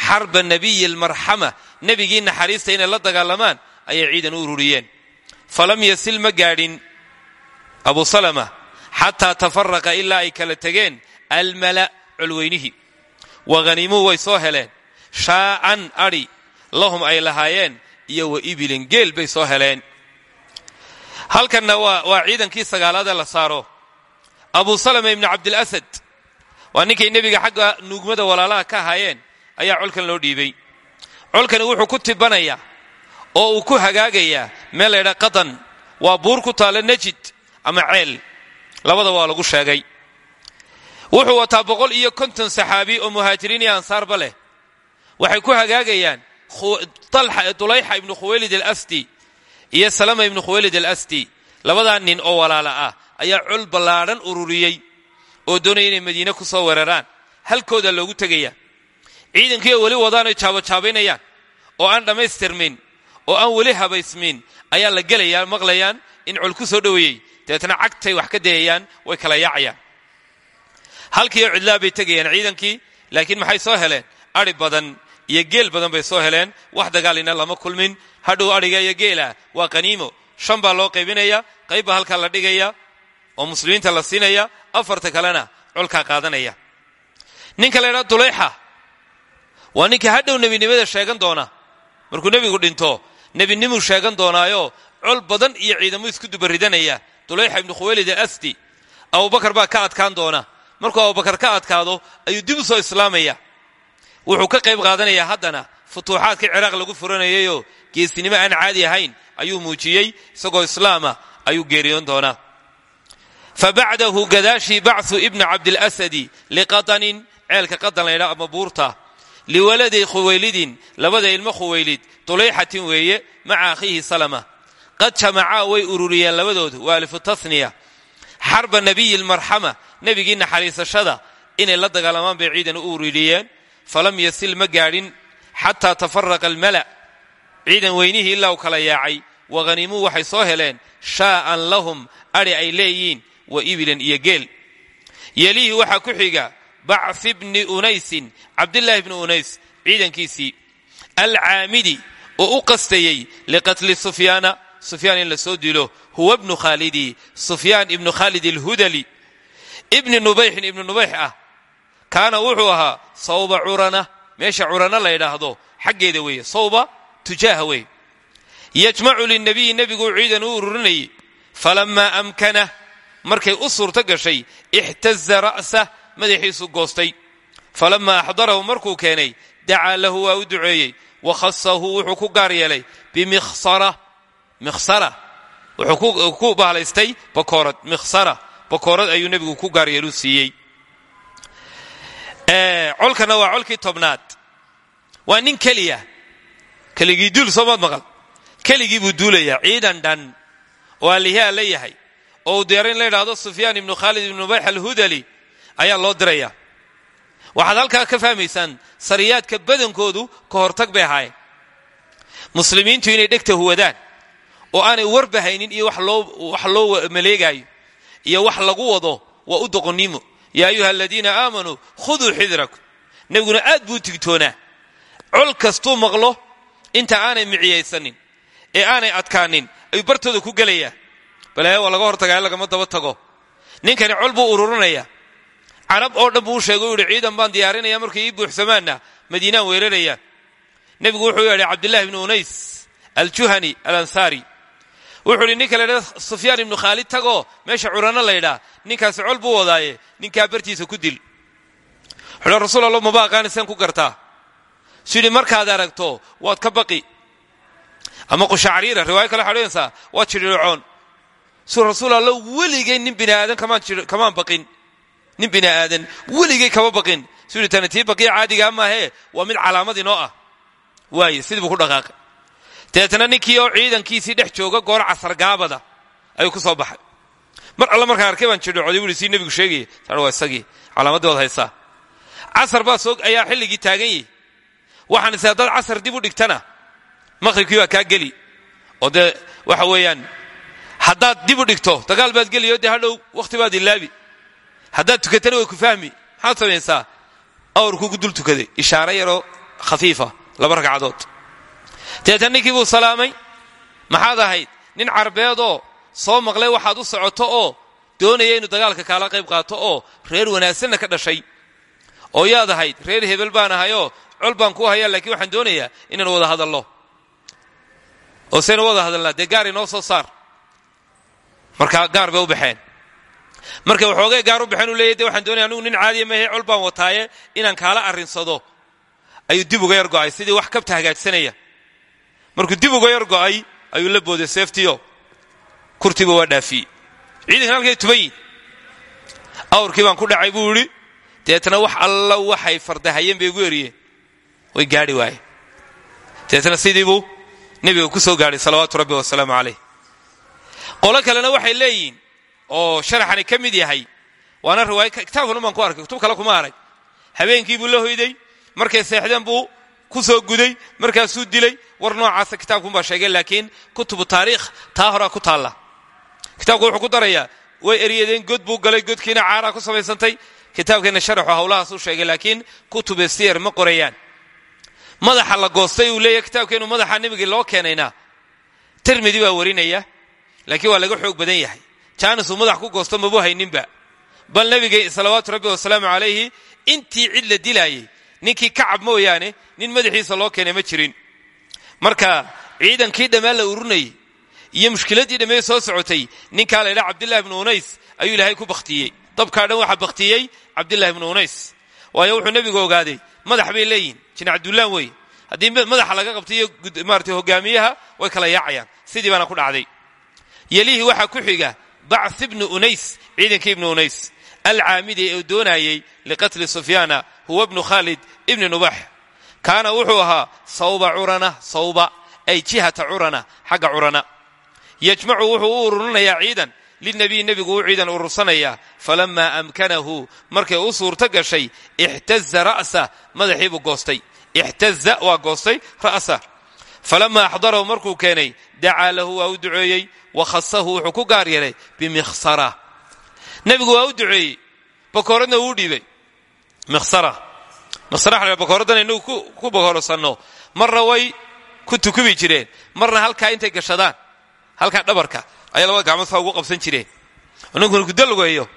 xarba nabiyi almarxama nebigii naxariista inay la dagaalamaan ayay ciidan u ururiyeen. Falam yasil ma gaadhin abu salama xataa tafaraqa ilaa ay kala tegeen almala colweynihii wahanimuu way soo heleen. Shaacan adhi lahum ay lahaayeen iyo wa ibilin geel bay soo heleen. Halkanna waa ciidankii sagaalaadee la saaro. Abu salama ibnu cabdilasad waa ninkay nebiga xagga nuugmada walaalaha ka ahaayeen ayaa colkan loo dhiibay. Colkani wuxuu ku tibanayaa oo uu ku hagaagayaa meel la ydhaa qadan waa buur ku taalla najid ama ceel. Labada waa lagu sheegay. Wuxuu wataa boqol iyo konton saxaabi oo muhaajiriin iyo ansaarba leh. Waxay ku hagaagayaan dulayxa ibnu khuwaylid alasdi iyo salama ibnu khuwaylid alasdi. Labadaa nin oo walaala ah ayaa col ballaadhan ururiyey oo doonaya inay madiine ku soo weeraraan. Halkooda loogu tegaya ciidankiioo weli wadaanay jaabajaabaynayaan oo aan dhammaystirmin oo aan weli habaysmin ayaa la gelayaa maqlayaan in col ku soo dhoweeyey. Dabeetna cagtay wax ka dayayaan way kala yaacayaan. Halkiioo cidlaa bay tegayaan ciidankii laakiin maxay soo heleen? Ari badan iyo geel badan bay soo heleen. Wax dagaalina lama kulmin. Hadhow adhiga iyo geela waa qaniimo. Shan loo qaybinaya qayb baa halkaa la dhigaya oo muslimiinta la siinaya afarta kalena colkaa qaadanaya. Ninka la ydhaha dulayxa waa ninka hadhow nebinimada sheegan doona. Markuu nebigu dhinto nebinimuu sheegan doonaayo col badan iyo ciidamo isku dubaridanaya dulayxa ibnu khuwaylid alasdi abubakar baa ka adkaan doona. Markuu abubakar ka adkaado ayuu dib u soo islaamaya. Wuxuu ka qayb qaadanayaa haddana futuuxaadkii ciraaq lagu furanayayoo geesinimo aan caadi ahayn ayuu muujiyey isagoo islaama ayuu geeriyoon doonaa. Fa bacdahu gadaashii bachu ibni cabdilasadi liqadanin ceelka qadan laydha ama buurta liwaladay khuwaylidin labada ilmo khuwaylid dulayxatin weeye maca akhiihi salama qad jamacaa way ururiyeen labadoodu waa alifu tasniya xarba nabiyi lmarxama nebigii naxariisashada inay la dagaalamaan bay ciidan u ururiyeen falam yasil ma gaadhin xataa tafaraqa almala ciidan weynihii ilaa u kala yaacay wahanimuu waxay soo heleen shaa'an lahum adhi ay leeyihiin wa ibilan iyo geel yelihi waxaa ku xiga bacfi bni unaysin cabdillaahi bni unays ciidankiisii alcaamidi oo u qastayey liqatli sufyaana sufyaan in la soo dilo huwa bnu khaalidi sufyaan ibnu khaalid alhudali. Ibni nubayxin ibnu nubayx ah kaana wuxuu ahaa sawba curana meesha curana la ydhaahdo xaggeeda weeye sawba tujaaha weeye. Yajmacu linabiyi nebiguu ciidan u ururinayay falammaa amkanah markay u suurto gashay ixtaza ra'sah madaxiisu goostay. Falammaa axdarahu markuu keenay dacaa lahu waa u duceeyey wa khasahu wuxuu ku gaar yeelay bimikhsara mikhsara wuxuu ku bahlaystay bakoorad mikhsara bakoorad ayuu nebigu ku gaaryeelu siiyey. Colkana waa colkii tobnaad. Waa nin keliya. Keligii duul soomaad maqal. Keligii buu duulayaa ciidan dhan oo allihiaa la yahay. Oo uu deera in la yidhaahdo sufyaan ibnu khaalid ibnu alhudali ayaa loo diraya. Waxaad halkaa ka fahmaysaan sariyaadka badankoodu ka hortag bay ahaayeen. Muslimiintu inay dhegta huwadaan oo aanay warbahaynin iyo wax loo maleegaayo iyo wax lagu wado waa u doqonnimo. Yaa ayuha aladiina aamanuu khuduu xidrakum. Nebiguna aad buu tigtoonaa. Col kastuu maqlo inta aanay miciyaysanin ee aanay adkaanin ayuu bartooda ku gelayaa. Balaayo waa laga hortagaa lagama daba tago. Ninkani col buu ururinaya carab oo dhan buu u sheegay u yihi ciidan baan diyaarinaya markay ii buuxsamaanna. Madiinaan weeraraya nebigu wuxuu yidhi cabdillahi ibnu unays aljuhani alansaari. Wuxuu idhi ninka laydha sufyaan ibnu khaalid tagoo meesha curano laydhaa ninkaasi col buu wadaaye. Ninkaa bartiisa ku dil. Wuxuu rasuul allo maba aqaaniseen ku gartaa. Su yidhi markaad aragto waad ka baqi. Ama qushacariira riwaayo kale waxaad odhanaysaa waad jidhiicoon su rasuul allo weligay nin bini aadan kamaan baqin nin bini aadan weligay kama baqin. Su yidhi tani tii baqiya caadigaa maahee waa mid calaamad inoo ah. Waaye sidii ku dhaqaaqay. Dabeetna ninkii oo ciidankiisii dhex jooga goor casargaabada ayuu ku soo baxay. Mar alle markaan arkay baan jidhooday bu sii nebigu sheegaya taa waa isagii. Calaamaddii waad casar baa soo ayaa xilligii taagan yihi waxaan is dad casar dib u dhigtana maqhribkii baa kaa oo dee waxa weeyaan haddaad dib u dhigto dagaal baad geliyo dee hadhow wakhti baad ilaabi haddaad tukatana way ku fahmi. Maxaad samaysaa? Awrkuugu dul tukaday. Ishaaro yaroo khafiifa laba ragcadood. Dabeetna ninkii buu salaamay. Maxaad ahayd? Nin carbeedoo soo maqlay waxaad u socoto oo doonaya inuu dagaalka kaala qayb qaato oo reer wanaagsanna ka dhashay. Oo yaad ahayd? Reer hebel baan ahayoo col baan ku hayaa laakiin waxaan doonayaa inaan wada hadallo oo saynu wada hadalnaa. Dee gaar inoo soo saar. Marka gaar bay u baxeen markay waxoogay gaar u baxeen u leeyay waxaan doonaya anugu nin caadiya mahe col wataaye inaan kaala arrinsado. Ayuu dib uga yar go'ay sidii wax kabta hagaagsanaya markuu dib uga yar go'ay ayuu la booday seeftiyo kurtiba waa dhaafiyey ciidankan halkay tuban yihiin awrkii baan ku dhacay buu idhi deetna wax alla waxay fardahayeen bay igu eriyeen way gaadhi waayeen. Deetna sidii buu nebiga ku soo gaadhay salawaatu rabbi wasalaamu calayh. Qolo kalena waxay leeyihiin oo sharaxani ka mid yahay. Waana riwaaya kitaabkan umaan ku arkay kutub kale kuma arag. Habeenkii buu la hoyday markay seexdeen buu ku soo guday markaasuu dilay war noocaasa kitaabkunbaa sheegay laakiin kutubu taariikh taa ku taalla. Kitaabku wuxuu ku darayaa way eryadeen god buu galay godkiina caaraa ku samaysantay kitaabkeenna sharaxu hawlahaasuu sheegay laakiin kutube siyar ma qorayaan. Madaxa la goostay uu leeyahy kitaabkeenu madaxa nebigii loo keenayna. Tirmidi baa warinaya laakiin waa laga xoog badan yahay jaanisuu madax ku goosto mabu hayninba? Bal nebiga salawaatu rabbi wasalaamu calayhi intii cid la dilaayay ninkii kacab mooyaane nin madaxiisa loo keenay ma jirin. Marka ciidankii dhammaan la urinayay iyo mushkiladdii dhammee soo socotay ninkaa la ydhaa cabdillahi bnu unays ayuu ilaahay ku bakhtiyey dabkaa dhan waxaa bakhtiyey cabdillahi bnu unays. Waayo wuxuu nebigu ogaaday madax bay leeyihiin jin cabdullaan wey. Haddii madaxa laga qabtaiyo maarata hogaamiyaha way kala yaacayaan. Sidii baana ku dhacday. Yelihii waxaa ku xiga bacth ibnu unays ciidankii ibnu unays alcaamidi ee doonayey liqatli sufyaana huwa bnu khaalid ibni nubax. Kaana wuxuu ahaa sawba curana sawba ay jihata curana xagga curana. Yajmacu wuxuu u ururinayaa ciidan linabiy nebigu u ciidan urursanayaa falamaa amkanahu markay u suurto gashay ixtaza ra'sa madaxiibuu goostay. Ixtaza waa goostay ra'sa falamaa axdarahu markuu keenay dacaa lahu waa u duceeyey wa khasahu wuxuu ku gaar yeelay bimikhsara nebigu waa u duceeyey bakooradna wuu dhiibay mikhsara mikhsara bakooraddan inagu ku bakoorsanno marna way ku tukubi jireen marna halkaa intay gashadaan halkaa dhabarka ayay labada gacmood saa ugu qabsan jireen ninkuna kudalweeyo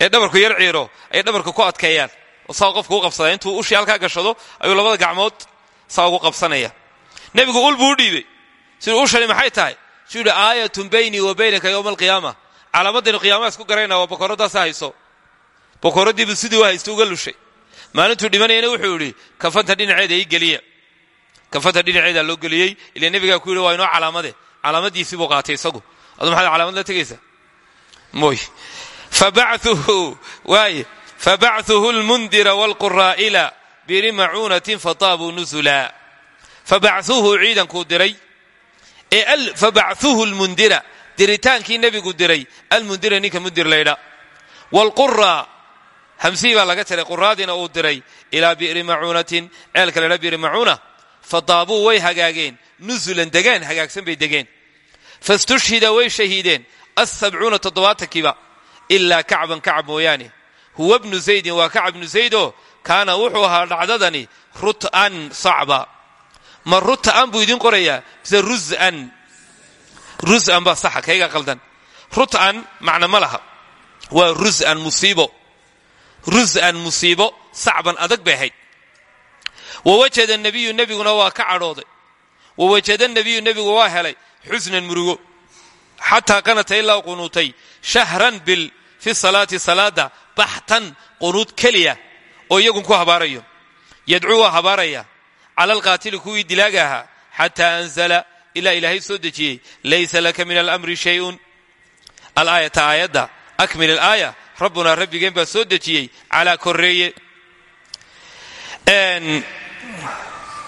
ee dhabarku yar ciiro ayay dhabarka ku adkeeyaan oo saa qofka u qabsada intuu ushii halkaa gashado labada gacmood saa ugu nebigu ul buu u dhiibey siduu ushani maxay tahay? Suu yidhi aayatun baynii wa baynaka yowma alqiyaama. Calaamadaynu qiyaamaha isku garayna waa bokooradaasa hayso. Bokooradiibu sidii u haysta uga lushay. Maalintuu dhimanayana wuxuu yidhi kafanta dhinaceeda ii geliya. Kafanta dhinaceeda loo geliyey ila nebigaa ku yidhi waa inoo calaamade. Calaamadiisii buu qaatay isagu. Adu maxaad calaamad la tegaysaa? Moy fabauhu waaye fabacuhu lmundira wlquraa'ila birimacuunatin fataabuu nusula fabacuhu ciidankuu diray. fabacuhu lmundira diritaankii nebigu diray. almundira ninka mundir laydha wlqura hamsihii baa laga tiray quraadiina uu diray. ilaa bi'ri macuunatin ceelka laydha bi'ri macuuna fataabuu way hagaageen nusulan degaan hagaagsan bay degeen fastushhida way shahiideen asabcuuna toddobaatankiiba ilaa kacban kacab mooyaane huwa bnu zaydin waa kacab bnu zaydoo kaana wuxuu ahaa dhacdadani rut'an sacba ma rut'an buu idin qorayaa? Mise rusan rusan baa saxa kayga qaldan. Rut'an macna ma laha. Waa rusan musiibo. Rusan musiibo adag bay ahayd. Wawajada nabiyu nebiguna waa ka cadhooday. Wawajada nabiyu nebigu waa helay. Xusnan murugo. Xataa qanata ilaa qunuutay. Shahran bil fi salaati salaada baxtan qunuud keliya oo iyagun ku habaarayo. Yadcuu waa habaaraya cala alqaatili kuwii dilaaga ahaa xataa anzala ilaa ilaahay soo dejiyey laysa laka min alamri shayun alaayata aayadda akmil alaaya rabbunaa rabbigeen baa soo dejiyey calaa korreeye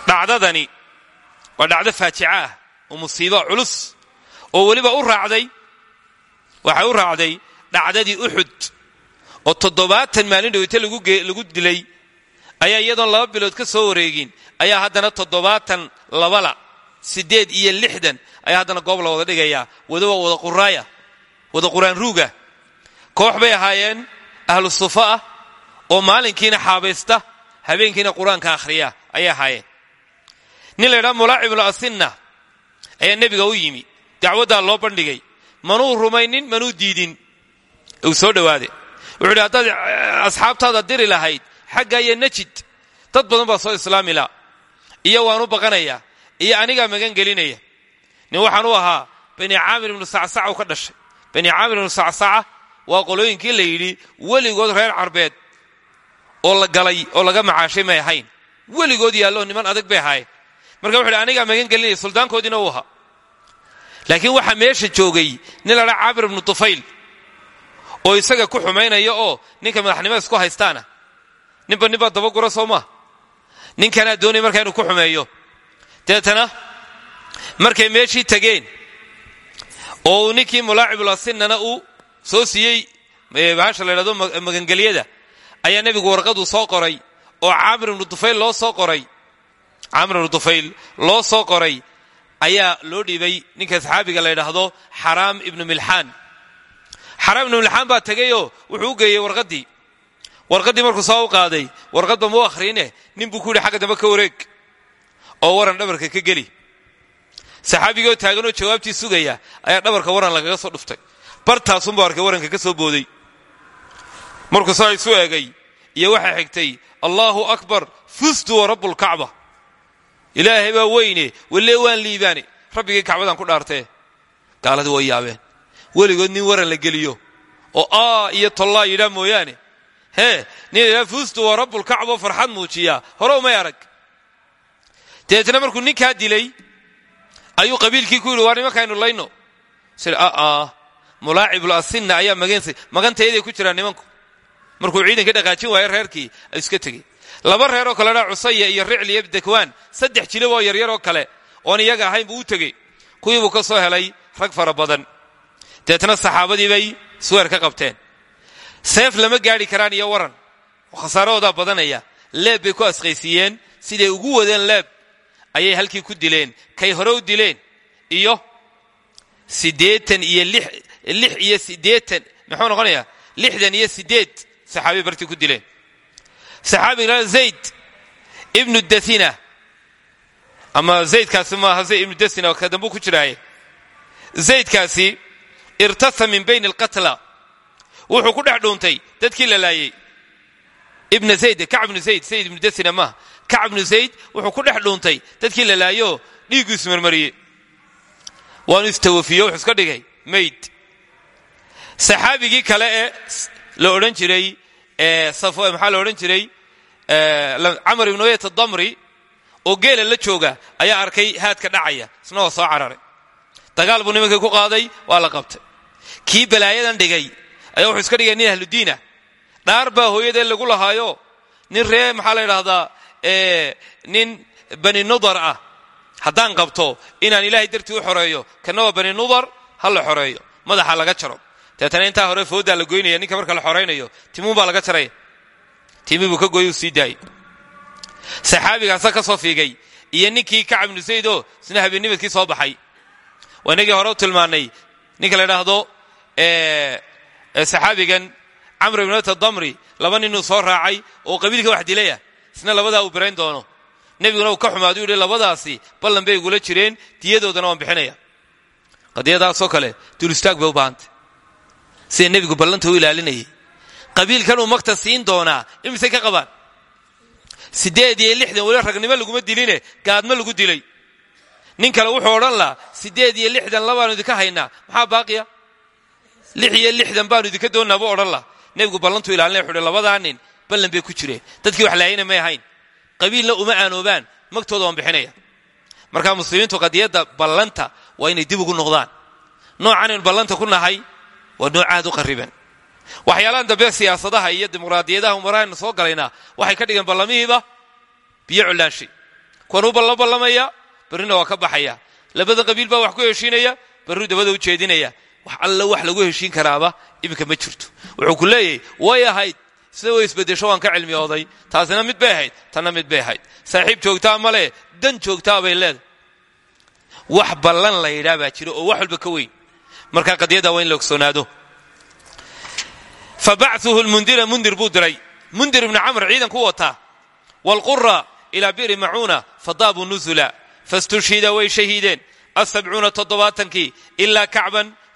dhacdadani waa dhacdo faajica ah oo musiibo culus oo weliba u raacday waxay u raacday dhacdadii uxud oo toddobaatan maalin dilay ayaa iyadoon laba bilood ka soo wareegin. Ayaa haddana toddobaatan labala siddeed iyo lixdan ayaa haddana goob la wada dhigayaa. Wadawa wada quraaya wada quraan ruuga. Koox bay ahaayeen ahlu sufa ah oo maalinkiina xaabaysta habeenkiina qur'aanka akhriya ayay ahaayeen. Nin la ydhaha mulaacibul asinna ayaa nebiga u yimi. Dacwaddaa loo bandhigay. Manuu rumaynin manuu diidin. Uu soo dhowaaday wuxuu idhi haddaad asxaabtaada diri lahayd xagga iyo najid dad badan baa soo islaami la iyo waanu baqanayaa. Iyo anigaa magan gelinaya. Nin waxaan u ahaa bani caamir ibnu sacsaca u ka dhashay. Bani caamir ibnu sacsaca waa qolooyinkii la yidhi weligood reer carbeed oo la galay oo laga macaashay may ahayn. Weligood yaallo niman adag bay ahaayeen. Marka wuxu hi anigaa magan gelinaya suldaankoodiina uu ahaa. Laakiin waxaa meesha joogay nin la dhaa caabir ibnu tufayl oo isaga ku xumaynaya oo ninka madaxnimada isku haystaana ninba ninbaa dabagura soo maa ninkanaa doonaya markaa inuu ku xumeeyo. Deetana markay meeshii tageen oo uu ninkii mulaacibul asinnana uu soo siiyey bahasha la ydhahdo magangelyada ayaa nebigu warqaduu soo qoray oo caamir ibnu dufayl loo soo qoray. Caamir ibnu dufayl loo soo qoray ayaa loo dhiibay ninka saxaabiga la yidhaahdo xaraam ibnu milxaan. Xaraam ibnu milxaan baa tegayoo wuxuu u geeyey warqaddii warqaddii markuu soo u qaaday warqadba muu akhriine nin buu ku yidhi xagga dambe ka wareeg. Oo waran dhabarka ka geli. Saxaabigoo taaganoo jawaabtii sugaya ayaa dhabarka waran lagaga soo dhuftay. Bartaasunbuu arkay waranka ka soo booday. Markuu saa isu eegay iyo waxaa xigtay allaahu akbar fustu wa rabbulkacba ilaahay baa weyne walle waan liibaane. Rabbigii kacbadan ku dhaartee gaaladii way yaabeen. Weligood nin waran la geliyo oo aa iyo tollaa yidhaa mooyaane hee nin ilaa fustu wa rabbulkacba farxad muujiyaa hore umay arag. Dabeetna markuu ninkaa dilay ayuu qabiilkii ku yidhi waar nimankaynu layno. Aa mulaacibul asinna ayaa magantayaday ku jiraan nimanku. Markuu ciidanka dhaqaajin waayo reerkii iska tegey. Laba reeroo kalena cusaya iyo ricli iyo dakwaan saddex jilab oo kale oon iyaga ahayn buu u tegey. Kuwiibuu ka soo helay rag fara badan. Deetna saxaabadii bay suwer ka qabteen seef lama gaadhi karaan iyo waran oo khasaarahoodaa badanaya leeb bay ku asqaysiiyeen siday ugu wadeen leeb ayay halkii ku dileen kay hore u dileen iyo siddeetan iyo lix iyo siddeetan muxuu noqonayaa lixdan iyo siddeed saxaabiy bartii ku dileen saxaabiga zayd ibnu dathina ama zaydkaasi maaha zayd ibnu dathina ka dambuu ku jiraaye zaydkaasi irtasa min bayn alqatla wuxuu ku dhex dhuuntay dadkii la laayey ibna zayd kacb ibnu zayd zayd ibnu dathina maaha kacb zayd wuxuu ku dhex dhuuntay dadkii la laayoo dhiigguu ismarmariyey waanu istawafiyo wuxuu iska dhigay mayd. Saxaabigii kale ee la odhan jiray maxaa la odhan jiray? Camar ibnu wayt adamri oo geela la jooga ayaa arkay haadka dhacaya isna soo cararay. Dagaal buu ku qaaday waa la qabtay. Kii balaayadan dhigay ayaa wuxuu iska dhigay nin ahludiina dhaar baa hooyadee lagu lahaayo. Nin ree maxaa la yidhaahdaa nin bani nudar ah. Haddaan qabto inaan ilaahay dartii u xoreeyo kana waa bani nudar ha la xoreeyo. Madaxa laga jaro. Deetana intaa hore fooddaa la goynaya ninka marka la xoraynayo timuun baa laga jaraya timi buu ka gooy sii daayey. Saxaabigaasa ka soo fiigay. Iyo ninkii kacab ibnu zaydoo isna habeennimadkii soo baxay. Waa inagii hore u tilmaannay ninka la idhaahdo saxaabigan camr ibn damri laba ninuu soo raacay oo qabiilka wax dilaya. Isna labadaa uu birayn doono. Nebiguna uu ka xumaadu yidhi labadaasi ballan bay igula jireen diyadoodana waan bixinaya. Qadiyadaasoo kale dulistaag bay u baahantay. Sida nebigu ballanta u ilaalinayay. Qabiilkan uu magta siin doonaa imisay ka qabaan? Siddeed iyo lixdan weli ragnimo laguma diline gaadma lagu dilay. Nin kale wuxuu odhan lahaa siddeed iyo lixdan labaanu idinka haynaa maxaa baaqiya lix iyo lixdan baanu idinka doonnaa buu odhan laha nebigu ballantuu ilaalinaya wuxu uhi labadaa nin ballan bay ku jireen. Dadkii wax laayayna may ahayn. Qabiilna uma aanoobaan magtooda waan bixinaya. Marka muslimiintu qadiyadda ballanta waa inay dib ugu noqdaan. Noocan aynu ballanta ku nahay waa nooc aad u qarriban waxyaalahan dambe siyaasadaha iyo dimuqraadiyadaha umarahaynu soo galaynaa waxay ka dhigeen ballamihiiba biyo collaanshay kuwanuu ballo ballamaya berrina waa ka baxaya. Labada qabiil baa wax ku heshiinaya berruu dabada u jeedinaya wax alla wax lagu heshiin karaaba iminka ma jirto. Wuxuu ku leeyahay way ahayd. Sida way isbedesho waan ka cilmiyooday. Taasina mid bay ahayd mid bay saaxiib joogtaa male dan joogtaa bay leedahay. Wax ballan la yidhaa baa oo wax walba ka weyn. Markaa qadiyadda waa in la ogsoonaado. Fa bacuhu lmundira mundir buu diray. Mundir ibnu camr ciidan ku wataa. Waalqura ilaa bi'ri macuuna fadaabuu nuzula. Fastushhida way shahiideen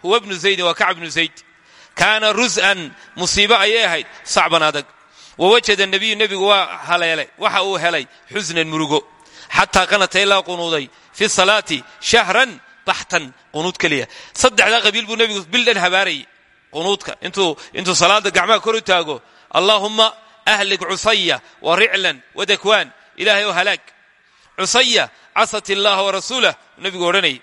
huwa bnu zaydin waa kacb bnu zayd. Kaana rus'an musiibo ayay ahayd. Sacban adag. Wawajada nabiyu nebigu waa haleelay. Waxa uu helay xusnan murugo. Xataa qanata ilaa qunuuday. Fi salaati shahran baxtan qunuud keliya. Saddexdaa qabiil buu nebigu bil dhan habaarayay qunuudka. Intuu salaada gacmaha kor u taago allaahumma ahlik cusaya wa riclan wa dakwaan ilaahay oo halaag. Cusaya casat illaaha wa rasuulah nebigu odhanayay.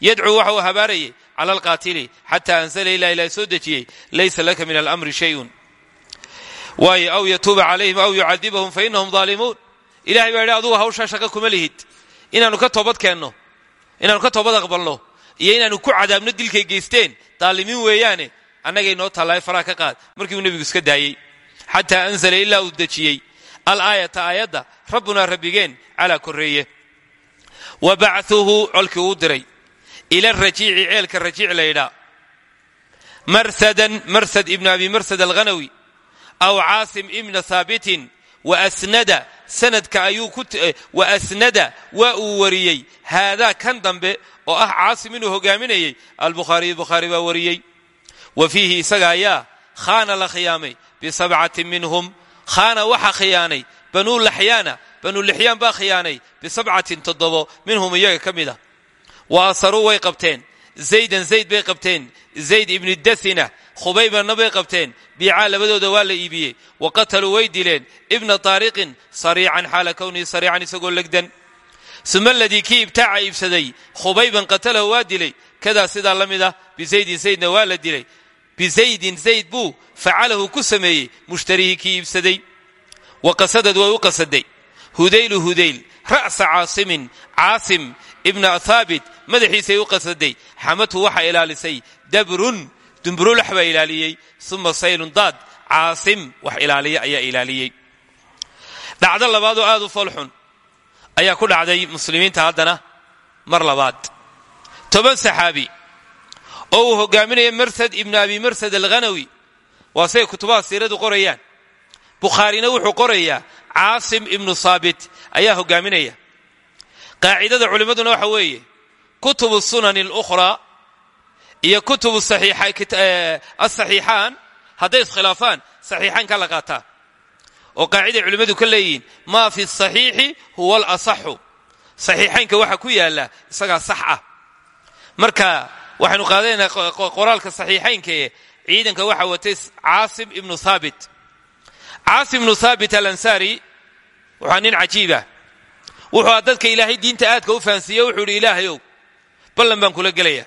Yadcuu waxa uu habaarayay cala alqaatili xataa ansala ilah ilaah soo dejiyey laysa laka min alamri shayun waayo aw yatuuba calayhim aw yucadibahum fa inahum daalimuun ilahay baa yidhi adugu hawshaa shaqo kuma lihid inaannu ka toobad keenno inaannu ka toobad aqbalno iyo inaannu ku cadaabno dilkay geysteen daalimiin weeyaane annagay noo tallaay faraha ka qaad markii uu nebigu iska daayey xataa anzala ilaa uu dejiyey alaayata aayadda rabbunaa rabbigeen calaa korreeye wa bachuhu colkii uu diray ila rajiici ceelka rajiic laydhaa marsadan marsad ibnu abi marsad alghanawi aw caasim ibna haabitin wasnada sanadka ayuu wa asnada waa uu wariyey haadaa kan dambe oo ah caasim inuu hogaaminayey albukhaariyu bukhaari baa wariyey wa fiihi isaga ayaa khaana la khiyaamay bisabcatin minhum khaana waxa khiyaanay banuu laxyaana banuu lixyaan baa khiyaanay bisabcatin toddobo minhum iyaga ka mid wa asaruu way qabteen. Zaydan zayd bay qabteen. Zayd ibni dathina khubaybanna bay qabteen. Biicaa labadooda waa la iibiyey. Wa qataluu way dileen. Ibna taariqin sariican xaala kownihi sariican isagoo legdan. Uma aladii kii ibtaaca iibsaday khubayban qatalahu waa dilay. Kadaa sidaa la mid ah bizaydin zaydna waa la dilay. Bizaydin zayd buu facalahu ku sameeyey. Mushtarihii kii iibsaday. Wa qasadad way u qasaday. Hudaylu hudayl ra'sa caasimin caasim ibna thaabit madaxiisay u qasaday xamadhu waxaa ilaalisay dabrun dumburulax baa ilaaliyey uma saylun daad caasim wax ilaaliya ayaa ilaaliyey. Dhacdo labaadoo aad u foolxun ayaa ku dhacday muslimiinta haddana mar labaad. Toban saxaabi oo uu hogaaminaya marsad ibnu abi marsad alghanawi waa say kutubaha siiradu qorayaan. Bukhaarina wuxuu qorayaa caasim ibnu saabit ayaa hogaaminaya qaacidada culimmaduna waxa weeye kutubu sunani اlukhraa iyo kutubu asaxiixaan hadday iskhilaafaan saxiixaanka la qaataa. Oo qaaciday culimmadu ka leeyihiin maa fi saxiixi huwa alasaxu. Saxiixaynka waxa ku yaalla isagaa sax ah. Marka waxaynu qaadanaynaa qoraalka saxiixaynkae ciidanka waxa watay caasim ibnu haabit caasim ibnu haabit alansaari waxaa nin cajiibah wuxuu dadka ilaahay diinta aadka u fahansiiye wuxuu idhi ilaahayow ballan baan kula gelaya.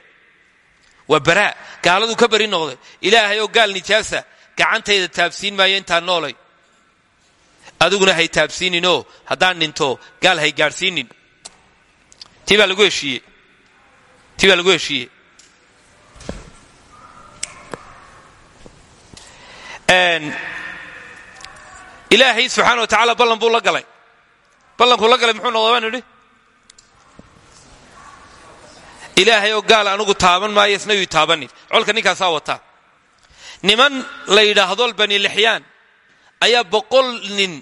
Waa baraa gaaladuu ka bari noqday ilaahayow gaal nijaasa gacantayda taabsiin maayo intaan noolay. Adiguna hay taabsiininoo haddaan dhinto gaal hay gaadhsiinin. Baa lagu heshiiye tii baa lagu heshiiye ilaahay subxaana wa tacaala ballan buu la galay ballankuu la galay muxuu noqda baan idhi ilaahay oo gaal anugu taaban maayo isna yuu taabanin colka ninkaasaa wataa niman la yidhaahdo bani lixyaan ayaa boqol nin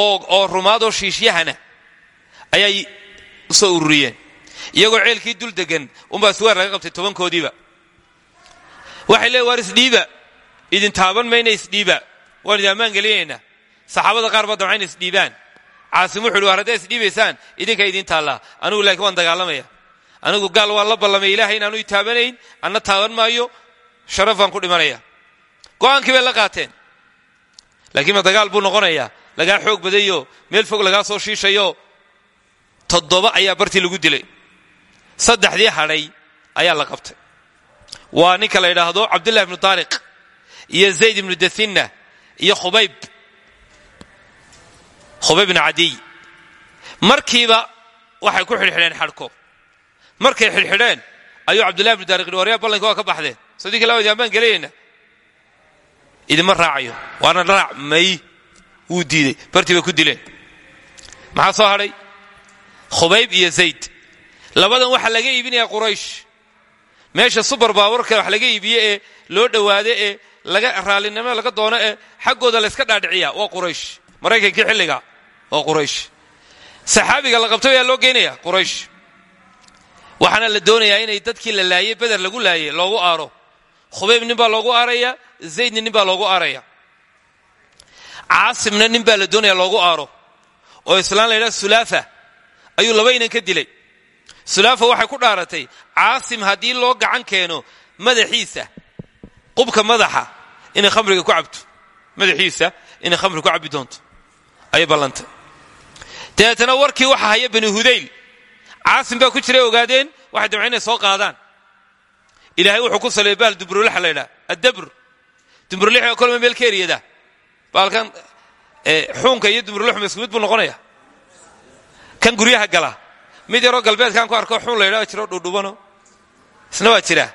oo rumaadoo shiishyahana ayay u soo ururiyeen. Iyagoo ceelkii dul degan unbaa suwaar laga qabtay tobankoodiiba. Waxay leey waar isdhiiba? Idin taaban mayna isdhiiba. Waan idin ammaan gelinaynaa saxaabada qaar baa damcayna isdhiibaan caasim wuxu uhi war hadday isdhiibaysaan idinka idiin taallaa anigu laakiin waan dagaalamaya. Anigu gaal waan la ballamay ilaahay inaanu i taabanayn anna taaban maayo sharaf baan ku dhimanaya. Go'aankii bay la qaateen. Laakiin ma dagaal buu noqonayaa lagaa xoog badayo meel fog lagaa soo shiishayo. Toddoba ayaa bartii lagu dilay. Saddexdii hadhay ayaa la qabtay. Waa ninka la yidhaahdo cabdullahi ibnu taariq iyo zayd ibnu dathinna iyo khubayb khubayb ibnu cadiy markiiba waxay ku xidhxidheen xadhko. Markay xidhxidheen ayuu cabdullahi ibnu taariq yidhi waryaa ballanka waa ka baxdeen. Sodinka lawadii ammaan gelayayna idinma raacayo waana raac may wuu diiday. Bartii bay ku dileen. Maxaa soo hadhay khubayb iyo zayd. Labadan waxaa laga iibinayaa quraysh. Meesha subar baaburka wax laga iibiye ee loo dhowaado ee laga raallinimo laga doono ee xaggooda layska dhaadhiciya waa quraysh. Maraykankii xilliga waa quraysh. Saxaabiga la qabtay ayaa loo geynaya quraysh. Waxaana la doonayaa inay dadkii la laayey beder lagu laayey loogu aaro. Khubayb nin baa loogu aaraya zaydni nin baa loogu aaraya. Caasimna nin la doonaya loogu aaro. Oo islaan laydhaha sulaafa ayuu laba inan ka dilay. Sulaafa waxay ku dhaaratay caasim haddii loo gacan keeno madaxiisa. Qubka madaxa inay khamriga ku cabto. Madaxiisa inay khamri ku cabbi doonto. Ayay ballantay dabeetana warkii waxa haya bani hudayl. Caasim baa ku jiray ogaadeen waxay damceen inay soo qaadaan. Ilaahay wuxuu ku saleeyay baal dubrulaxa la ydhaha addabr. Dumburlixi kolma meel ka eryada xuunka iyo dumburlixuma isku mid buu noqonaya? Kan guryaha gala. Mid yaroo galbeedkaan ku arko xuun la ydhaha jiro dhudhubano. Isna waa jiraa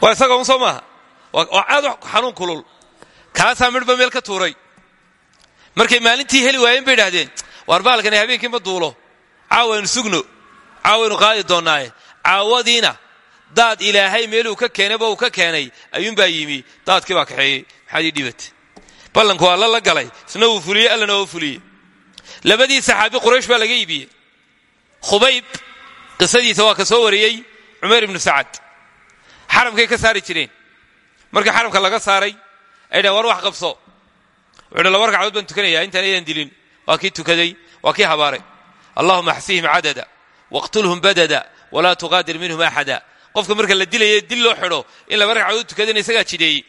waa isaga un soo waa caad xanuun kulul. Kaasaa midhba meel ka tuuray. Markay maalintii heli waayeen bay idhahdeen waar baalkani habeenkii ma duulo. Caawaynu sugno. Caawaynu qaadi doonnaaye caawadiina daad ilaahay meeluu ka keenayba uu ka keenay. Ayuunbaa yimi. Daadkii baa kaxeeyey. Maxaad ii dhibata ballanku alla la galay. Isna uu fuliyey allana oo fuliyey. Labadii saxaabi quraysh baa laga iibiyey. Khubayb qisadiisa waa ka soo wariyey. Cumayr ibnu sacad. Xaramkay ka saari jireen. Markii xaramka laga saaray ay dhahen war wax qabso. Wuxuuhi laba ragcadood baan tukanayaa intaan aydan dilin waa kii tukaday waa kii habaaray. Allahuma axsihim cadada waqtulhum badada walaa tuqaadir minhum axada. Qofka marka la dilaya dil loo xidho in laba ragcadood tukadana isagaa jideeyey.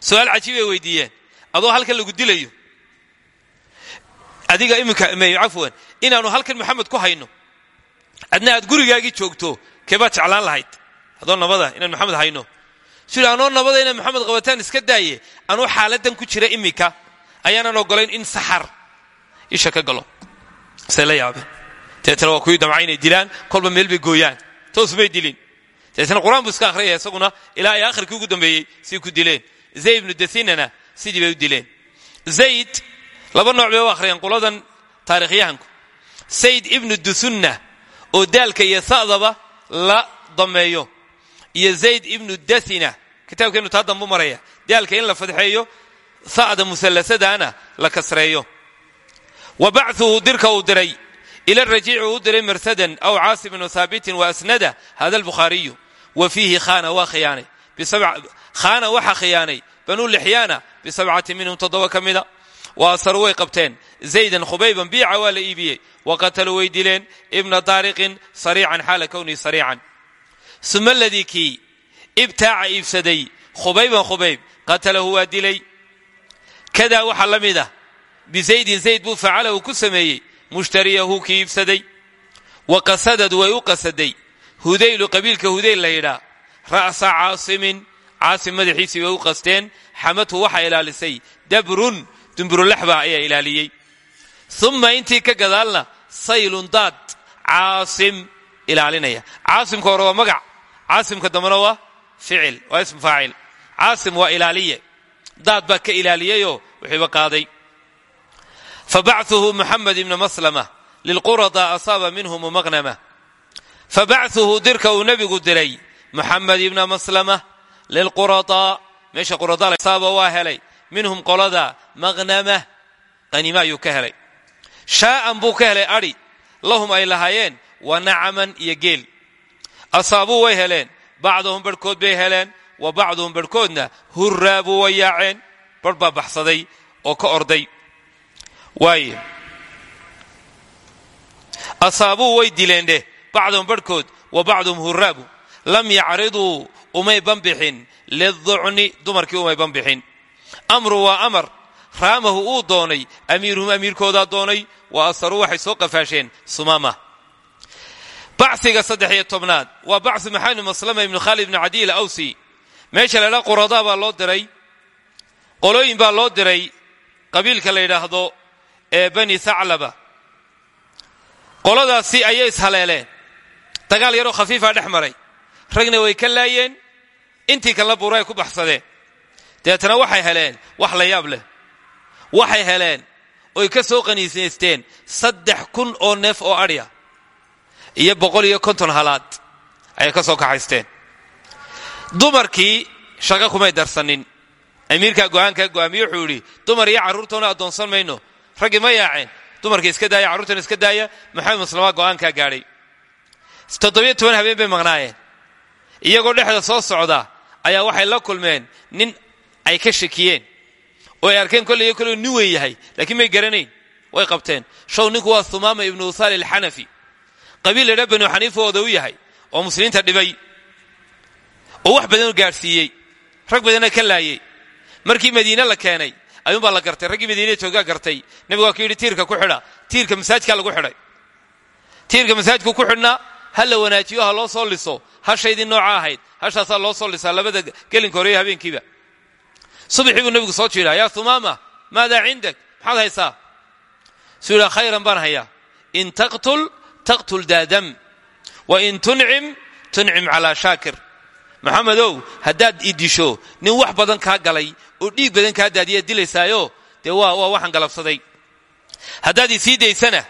Su'aal cajiib ay weydiiyeen. Adoo halkan lagu dilayo adiga iminka cafwan inaanu halkan maxamed ku hayno adna aad gurigaagii joogto keebaad jeclaan lahayd? Adoo nabada inaan maxamed anoo maxamed qabataan iska daaye anuu xaaladan ku jira iminka ayaanan ogolayn in saxar isha ka galo. Say la yaabeen waa kuwii damca inay dilaan kolba meel bay gooyaan. Toosmay dilin. Deetana qur'aan buu iska akhriyaya ay akhirkii ugu dambeeyey sii ku dileen. Zayd ibnu dasinana sidii bay u dileen. Zayd laba nooc bay u qoladan taarikhyahanku sayd ibnu dusunna oo daalka iyo sa'daba la dameeyo. Iyo zayd ibnu dasina kitaabkeennu taa dambu maraya. Daalka in la fadxeeyo sa'da musallasadaana la kasreeyo wa bachuhu dirka uu diray ila rajiici uu diray marsadan aw caasimin wahaabitin wa asnada hada albukhaariyu wa fiihi khana waa khiyaanay khaana waxaa khiyaanay banuu lixyaana bisabcati minhum toddoba ka mida wa asaru way qabteen zaydan khubayban biica waa la iibiyey wa qataluu way dileen ibna daariqin sariican xaala kownihi sariican uma aladii kii ibtaaca iibsaday khubayban khubayb qatalahu waa dilay kadaa waxaa la mid ah bizaydin zayd buu facalahu ku sameeyey mushtariyahu kii iibsaday wa qasadad way u qasaday hudaylu qabiilka hudayl la yidhaa ra'sa caasimin caasim madaxiisii way u qasteen xamadhu waxaa ilaalisay dabrun dumburulaxbaa ayaa ilaaliyey uma intii ka gadaalna saylun daad caasim ilaalinaya caasimka hore waa magac caasimka dambena waa ficil waa ism faacil caasim waa ilaaliye daad baa ka ilaaliyeyoo wixiiba qaaday fabachuhu muxamed ibna maslama lilqurada asaaba minhum maqnama fabachuhu dirka uu nebigu diray muxamed ibna maslama lilquradaa meesha qurada asaaba waa helay minhum qolada maqnama qanima ayuu ka helay shaa'an buu ka helay adhi lahum ay lahaayeen wa nacaman iyo geel asaabuu way heleen bacdahum barhkood bay heleen wa bacduhum barhkoodna hurraabuu way yaaceen barh baxsaday oo ka orday waaye asaabuu way dileen dheh bacdahum barhkood wa bacduhum hurraabu. Lam yacriduu umay banbixin. Liducni dumarkii umay banbixin. Amru waa amar. Raamahu uu doonay. Amiiruhum amiirkoodaa doonay. Wa asaruu waxay soo qafaasheen. Sumaama. Baciga saddex-iyo tobnaad. Waa bacu maxamed maslama ibnu khaalid ibnu cadiy alawsi. Meesha la ydhaha quradaa baa loo diray. Qolooyin baa loo diray. Qabiilka la yidhaahdo ee bani saclaba qoladaasi ayay ishaleeleen. Dagaal yaroo khafiifaa dhex maray. Ragna way ka laayeen intii kalena buura ay ku baxsadeen. Deetana waxay heleen wax la yaab leh. Waxay heleen oy ka soo qaniisaysteen saddex kun oo neef oo adhya iyo boqol iyo konton halaad ayay ka soo kaxaysteen. Dumarkii shaqo kumay darsanin. Amiirkaa go'aankaa go'aamiye wuxuu yidhi dumar iyo carruurtoona addoonsan mayno raggii ma yaaceen dumarka iska daaya carruurtana iska daaya maxamed muslamaa go'aankaa gaadhay. Toddobiyo habeen bay maqnaayeen. Iyagoo dhexda soo socda ayaa waxay la kulmeen nin ay ka shakiyeen. Oo ay arkeen kolley iyo kolley nin weyn yahay laakiin may garanayn. Way qabteen. Show ninku waa humaama ibnu usaali alxanafi qabiil laydhaa banu xaniifooda u yahay oo muslimiinta dhibay. Oo wax badan gaadhsiiyey. Rag badanna ka laayey markii madiine la keenay ayuunbaa la gartay raggii madiine joogaa gartay. Nebigu waa ka yidhi tiirka ku xidha tiirka masaajkaa lagu xidhay. Tiirka masaajku ku xidhnaa ha la wanaajiyo ha loo soo liso. Hashaydii nooca ahayd hashaasaa loo soo lisaa labada gelinka horeeyo habeenkiiba. Subaxii buu nebigu soo jiidhaa yaa humaama maadaa cindak maxaad haysaa? Suu yidhaa khayran baan hayaa. In taqtul taqtul daadam wa in tuncim tuncim calaa shaakir maxamedow i disho nin wax badan kaa galay oo dhiig badan kaa daadiyaad dilaysaayo dee waa waxaan galabsaday. Haddaad isii daysana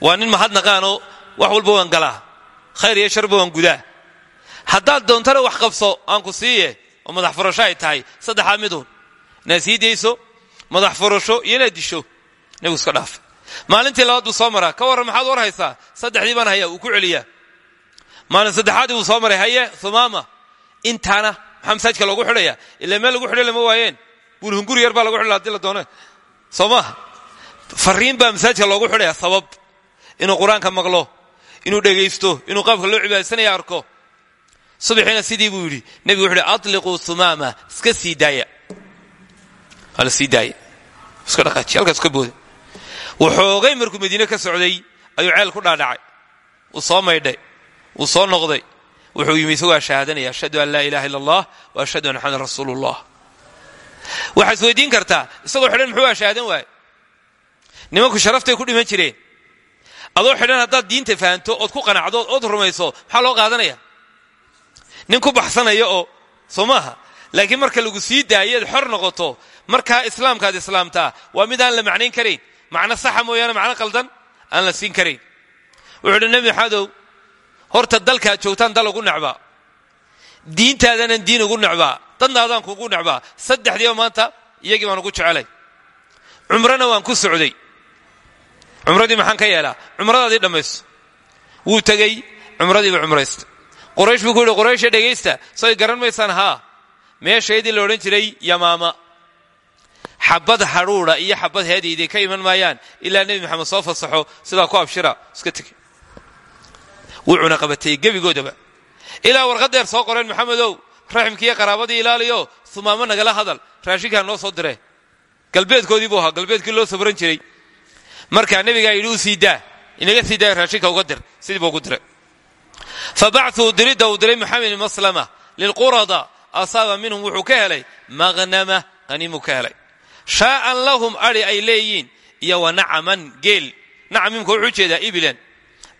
waa nin mahadnaqaanoo wax walba waan galaa khayr iyo sharba waan gudaa. Haddaad doontana wax qabso aan ku siiye oo madax furasho ay tahay saddexaa miduun inaad sii madax furasho iyo disho nebigu iska dhaaf. Maalintii labaad buu soo maraa. Ka warran maxaad war haysaa saddexdii baan haya wuu ku celiyaa. Maalin saddexaadii buu soo maray haye humaama intaana maxaa masaajka loogu xidhaya ila meel lagu xidhay lama waayeen. Buulhunguri yar baa lagu xidha haddii la doone soo maaha baa masaajka loogu xidhaya sabab inuu qur'aanka maqlo inuu dhegaysto inuu qaabka loo cibaadaysanaya arko. Subaxiina sidii buu yidhi nebigu wuxu uhi atliquu humaama iska sii daaya. Waa la sii daaya? Iska dhaqaajiy halkaas ka booda. Markuu madiine ka socday ayuu ceel ku dhaadhacay. Wuu soo maydhay wuu soo noqday wuxuu yimi isagoo shahaadanaya ashhadu an laa ilaha illa wa ashhadu anna maxamedan rasuulu llah waxaad isweydiin isagoo xidhan muxuu ashahaadan waaye nimanku sharaftay ku dhiman jireen. Adoo xidhan haddaad diinta fahanto ood ku qanacdo ood rumayso maxaa loo qaadanaya? Nin ku oo soo laakiin marka lagu sii daayaad xor noqoto markaa islaamkaad islaamtaa waa mid aan la macnayn karayn macno saxa mooyaane macno qaldan aan la siin karayn wuxuu nebi maxamedow horta dalkaad joogtaan dal ugu necbaa diintaadanan diin ugu necbaa dadnaadaan kuugu necbaa saddexdiiba maanta iyagii baan ugu jecelay. Cumrona waan ku socday. Cumradii maxaan ka yeelaa? Cumradaadii dhammaysto wuu tegey cumradiiba cumraysta. Quraysh buu ku yidhi quraysha dhegaysta soy garan maysaan haa. Meeshaydii la jiray yamaama. Xabad hadhuudha iyo xabad heedayday ka iman maayaan ilaa nebi maxamed soo fasaxo sidaa ku abshira iska tegi wuu cunaqabatay gebigoodaba. Ilaa warqadeer soo qoreen maxamedow raximkiiyo qaraabadii ilaaliyo sumaamo nagala hadal. Raashinkaa noo soo diree. Galbeedkoodii buu ahaa galbeedkii loo sabran jiray. Markaa nebigaa yidhi u sii daa. Inaga sii daaya raashinka uga dir. Sidii buu ugu diray. Fa bacuu diridda uu diray maxamed maslama lilqurada asaaba minhum wuxuu ka helay maqnama qaniimuu ka helay. Shaa'an lahum adi ay leeyiin iyo wa nacaman geel. Nacamimka wuxuu jeedaa ibilan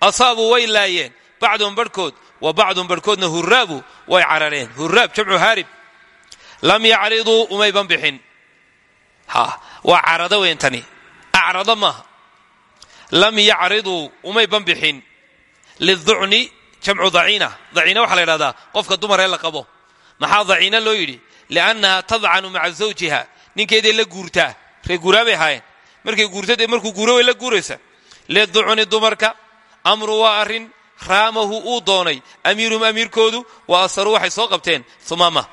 asaabuu way laayeen bacdun barhkood wa bacdun barhkoodna huraabu way carareen huraab jamcu haarib lam yacriduu umayban bixin waa carado weyntani acrado maaha lam yacriduu umayban bixin liducni jamcu daciina daciina waxaa la ydhahdaa qofka dumaree la qabo maxaa daciina loo yidhi liannaha tadcanu maca zawjiha ninkeeday la guurtaa ree guuraa bay ahaayeen markay guurta dee markuu guuro way la guuraysa liducni dumarka amru waa arrin raamahu uu doonay. Amiiruhum amiirkoodu wa asaruu waxay soo qabteen. Humaama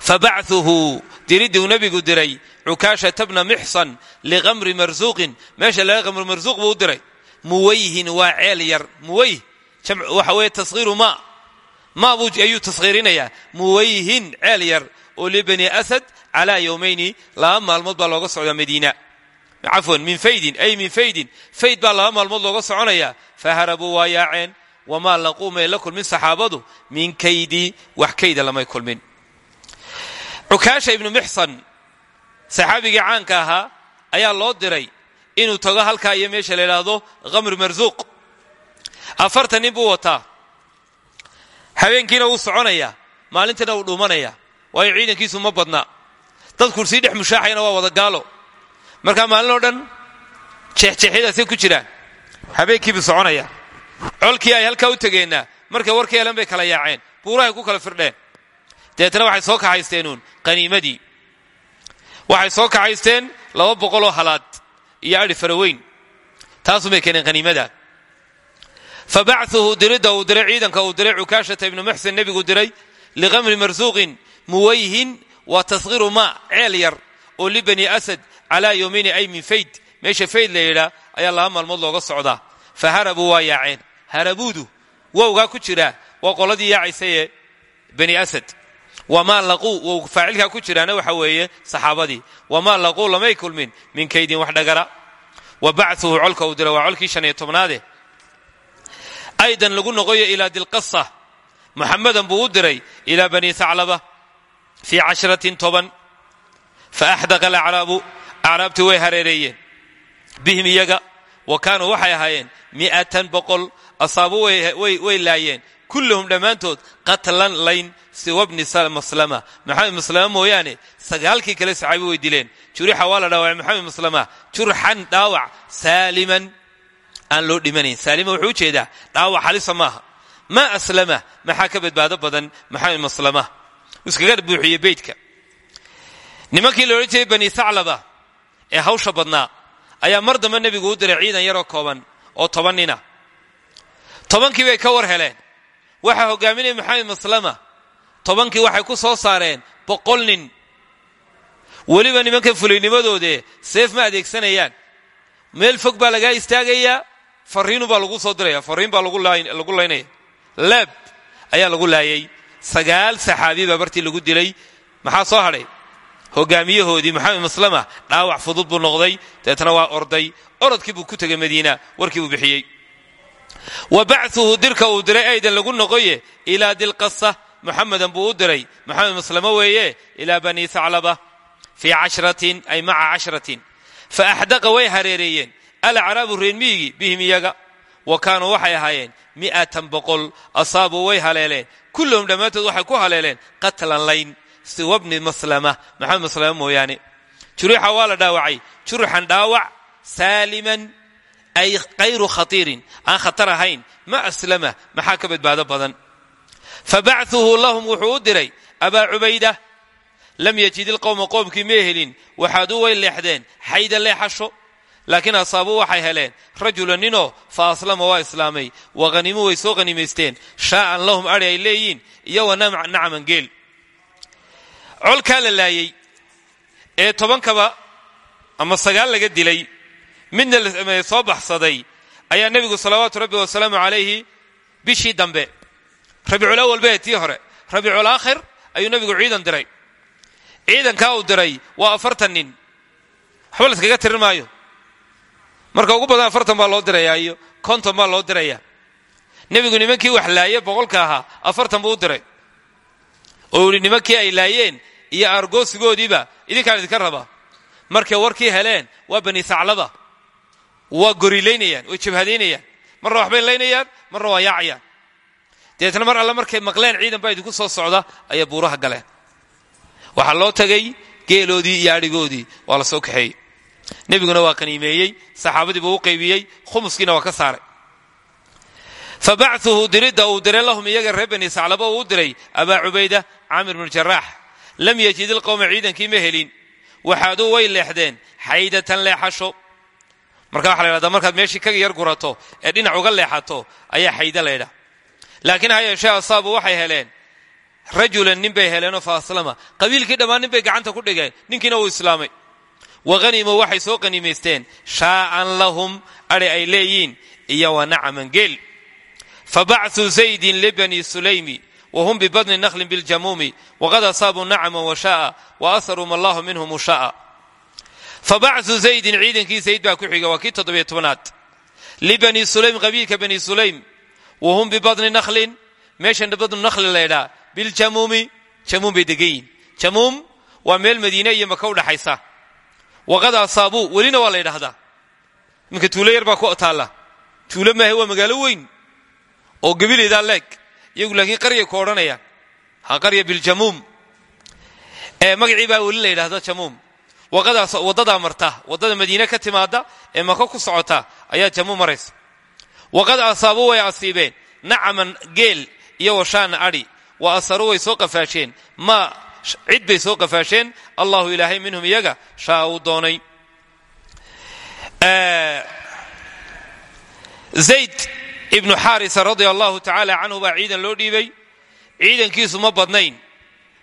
fa bacuhu diriddii uu nebigu diray cukaashata bna mixsan liqamri marsuuqin meesha laga qamri marsuuq buu u diray. Muwayhin waa ceel yar. Muwayh waxa weeye tashiiru ma. Ma buu ayuu taskhiirinayaa muwayhin ceel yar. Oo libani asad calaa yowmayni laba maalmood baa looga socdaa madiina cafwan min faydin ay min faydin. Fayd baa laba maalmood looga soconayaa faharabuu waa yaaceen. Wamaa laquu may la kulmin saxaabadu? Min kaydi wax kayda lamay kulmin. Cukaasha ibnu mixsan saxaabigii caanka ahaa ayaa loo diray inuu tago halkaa iyo meesha la yidhaahdo khamri marsuuq afartan nin buu wataa. Habeenkiina wuu soconayaa maalintiina wuu dhuumanaya. Waayo ciidankiisu ma badna. Dad kursii dhex mushaaxayana waa wada markaa maalin oo dhan jeexjeexyadaasay ku jiraan habeenkiibuu soconaya. Colkii ay halkaa u tegeenna markay warka yeelan bay kala yaaceen buurahay ku kala firdheen. Dabeetna waxay soo kaxaysteenuun qaniimadii. Waxay soo kaxaysteen laba boqoloo halaad iyo adhi faraweyn taasumay keeneen qaniimada. Fa bacuhu diridda uu diray ciidanka uu diray cukaashata ibnu muxsin nebigu diray liqamri marsuuqin muwayhin waa tashiiru ma ceel yar oo libani asad calaa yowmini ay min fayd. Meesha fayd la yidhaa ayaa laba maalmood looga socdaa fa harabuu waa yaaceen. Harabuudu ku jira waa qoladii yaacaysayee bani asad. Wamaa laquu wow faacilkaa ku jiraana waxa weeye saxaabadii. Wamaa laquu lamay kulmin min kaydin wax dhagara. Wa bacuhu colka uu dira waa colkii shan iyo tobnaade. Aydan lagu noqoyo ilaa dilqasa. Muxamadan buu diray ilaa bani thaclaba fii cashratin toban fa axdaqa alacraabu acraabtii way hareereeyeen bihim iyaga wa kaanuu waxay ahaayeen mi'atan boqol asaabu way laayeen kullahum dhammaantood qatlan layn siwa bni maslama maxamed maslama mooyaane sagaalkii kale saxaabi way dileen jurixa waa la dhaawacay maxamed maslama jurxan dhaawac saaliman aan loo dhimanayn saalima wuxuu u jeedaa dhaawac halisa maaha maa aslama maxaa ka badbaado badan maxamed maslama iskaga buuxiye beytka nimankii la odhan jiray bani thaclaba ee hawsha badnaa ayaa mar dambe nebigu u diray ciidan yaroo kooban oo toban nina. Tobankii bay ka war heleen. Waxaa hogaaminaya maxamed maslama tobankii waxay ku soo saareen boqol nin. Weliba nimanka fulaynimadoodee seef ma adeegsanayaan. Meel fog baa lagaa istaagayaa fariinu baa lagu soo diraya fariin baa lagu laynaya. Leeb ayaa lagu laayay. Sagaal saxaabi baa bartii lagu dilay. Maxaa soo hadhay hogaamiyahoodii maxamed maslama dhaawac fudud buu noqday dabeetna waa orday. Orodkii buu ku tegay madiina warkii buu bixiyey. Wa dirka uu diray aydan lagu noqoye ilaa dilqasa muxamedan buu u diray maxamed maslamo weeye ilaa bani thaclaba fii cashratin ay maca cashratin fa axdaqa way hareereeyeen. Alacraabu reenmiyigii bihim iyaga. Wa kaanuu waxay ahaayeen mi'atan boqol. Asaabuu way haleeleen. Kullahum dhammaantood waxay ku haleeleen qatlan layn siwa bni maslama. Maxamed maslama mooyaane. Jurixa waa la dhaawacay. Jurxan dhaawac saaliman ay kayru khatiirin. Aan khatar ahayn. Ma aslama. Maxaa ka badbaado badan? Fa lahum wuxuu u diray abaa cubayda lam yajid ilqowma qoomkii may helin. Waxaaduu way leexdeen xayda leexasho. Laakiin asaabuu waxay heleen rajula ninoo fa aslama waa islaamay. Wa hanimu way soo hanimaysteen shaa'an lahum ari ay leeyiin iyo wa nacman geel colkaa la laayey ee tobankaba ama sagaal laga dilay midna soo baxsaday ayaa nebigu salawaatu rabbi wasalaamu calayhi bishii dambe. Rabiicul awal bee hore rabiicul aakhir ayuu nebigu ciidan diray. Ciidankaa uu diray waa afartan nin. Waxba layskaga tirin maayo. Marka ugu badan afartan baa loo dirayaa iyo konton baa loo dirayaa. Nebigu nimankii wax laaye boqolka ahaa afartan buu u diray oo yihi nimankii ay laayeen iyo aargoosigoodiiba idinkaan idinka rabaa markay warkii heleen waa bani thaclaba. Waa gorilaynayaan way jabhadaynayaan marna waxbay laynayaan marna waa yaacayaan. Dabeetna mar alle markay maqleen ciidan baa idinku soo socda ayay buuraha galeen. Waxaa loo tagay geeloodii iyo adhigoodii waa la soo kaxeeyey. Nebiguna waa qaniimeeyey saxaabadii buu u qaybiyey khumuskiina waa ka saaray fa bacuhu diridda uu diray lahum iyaga reer bani saclaba uu u diray abaa cubayda caamir bnu jaraax lam yajid ilqowma ciidankii ma helin waxaaduu way leexdeen xaydatan leexasho marka waxa la ydhahdaa markaad meeshii kaga yar gurato ee dhinac uga leexato ayaa xayda laydhaa laakiin ha yeeshee asaabu waxay heleen rajulan nin bay heleenoo fa aslama qabiilkii dhammaan nin bay gacanta ku dhigeen ninkiina uu islaamay wa waxay soo qanimaysteen shaa'an lahum adhi ay leeyiin iyo wa geel fa bacuu zaydin libani sulaymi wa hum bibadni nakhlin biljamuumi waqad asaabuu nacaman wa sha'a wa asaruu mallahu minhum sha'a fa bacuu zaydin ciidankii zayd baa ku xiga waa kii toddobiyo tobnaad libani sulaym qabiilka bani sulaym wa hum bibadni nakhlin meeshan badnu nakhli laydhaa biljamuumi jamuum bay degan yihiin jamuum waa meel madiine iyo maka udhaxaysa waqad asaabuu welina waa la ydhahdaa iminka tuulo yar baa ku taalla tuulo maahe waa magaalo weyn oo gabilaydaa leeg iyagu laakiin qaryay ku odhanayaan ha qarya biljamuum magacii baa weli la yidhahda jamuum. Wadadaa marta waddada madiine ka timaada ee maka ku socota ayaa jamuum maraysa. Waqad asaabuu way asiibeen nacaman geel iyo washaana adhi wa asaruu way soo qafaasheen ma cid bay soo qafaasheen allahu ilaahay minhum iyaga shaa uu doonay zayd ibnu xaarisa radia allahu tacaala canhu baa ciidan loo dhiibay. Ciidankiisu ma badnayn.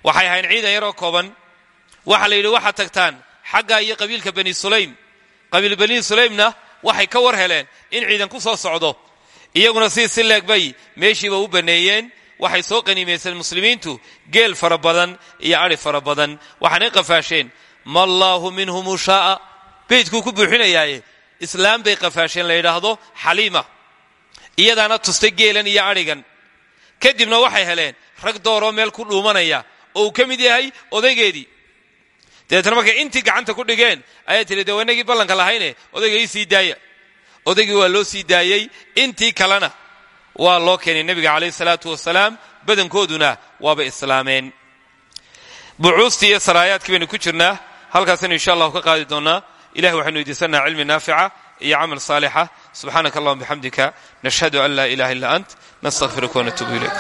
Waxay ahayn ciidan yaroo kooban. Waxaa la yidhi waxaad tagtaan xaggaa iyo qabiilka bani sulaym. Qabiil bani sulaymna waxay ka war heleen in ciidan ku soo socdo. Iyaguna sii si leeg bay meeshiiba u baneeyeen. Waxay soo qaniimayseen muslimiintu. Geel fara badan iyo adhi fara badan. Waxaanay qafaasheen ma allaahu minhum shaaa beydkuu ku buuxinayaaye. Islaam bay qafaasheen la yidhaahdo xaliima iyadaana tustay geelan iyo adhigan kadibna waxay heleen rag dooroo meel ku dhuumanaya oo uu ka mid yahay odaygeedii. Dabeetna markay intii gacanta ku dhigeen ayaa tiri dee wanagii ballanka lahayne odayga ii sii daaya. Odaygii waa loo sii daayey intii kalena waa loo keenay nebiga calayh salaatu wasalaam badankooduna waaba islaameen. Bucuustii iyo saraayaadkii baynu ku jirnaa halkaasaynu insha allahu ka qaadi doonaa ilahi waxaynu weydiisanaa cilmi naafica iyo camal saalixa subxaanaka allahuma bixamdika nashhadu an laa ilaha illa ant nastaqfiruka wanatuubu ilayk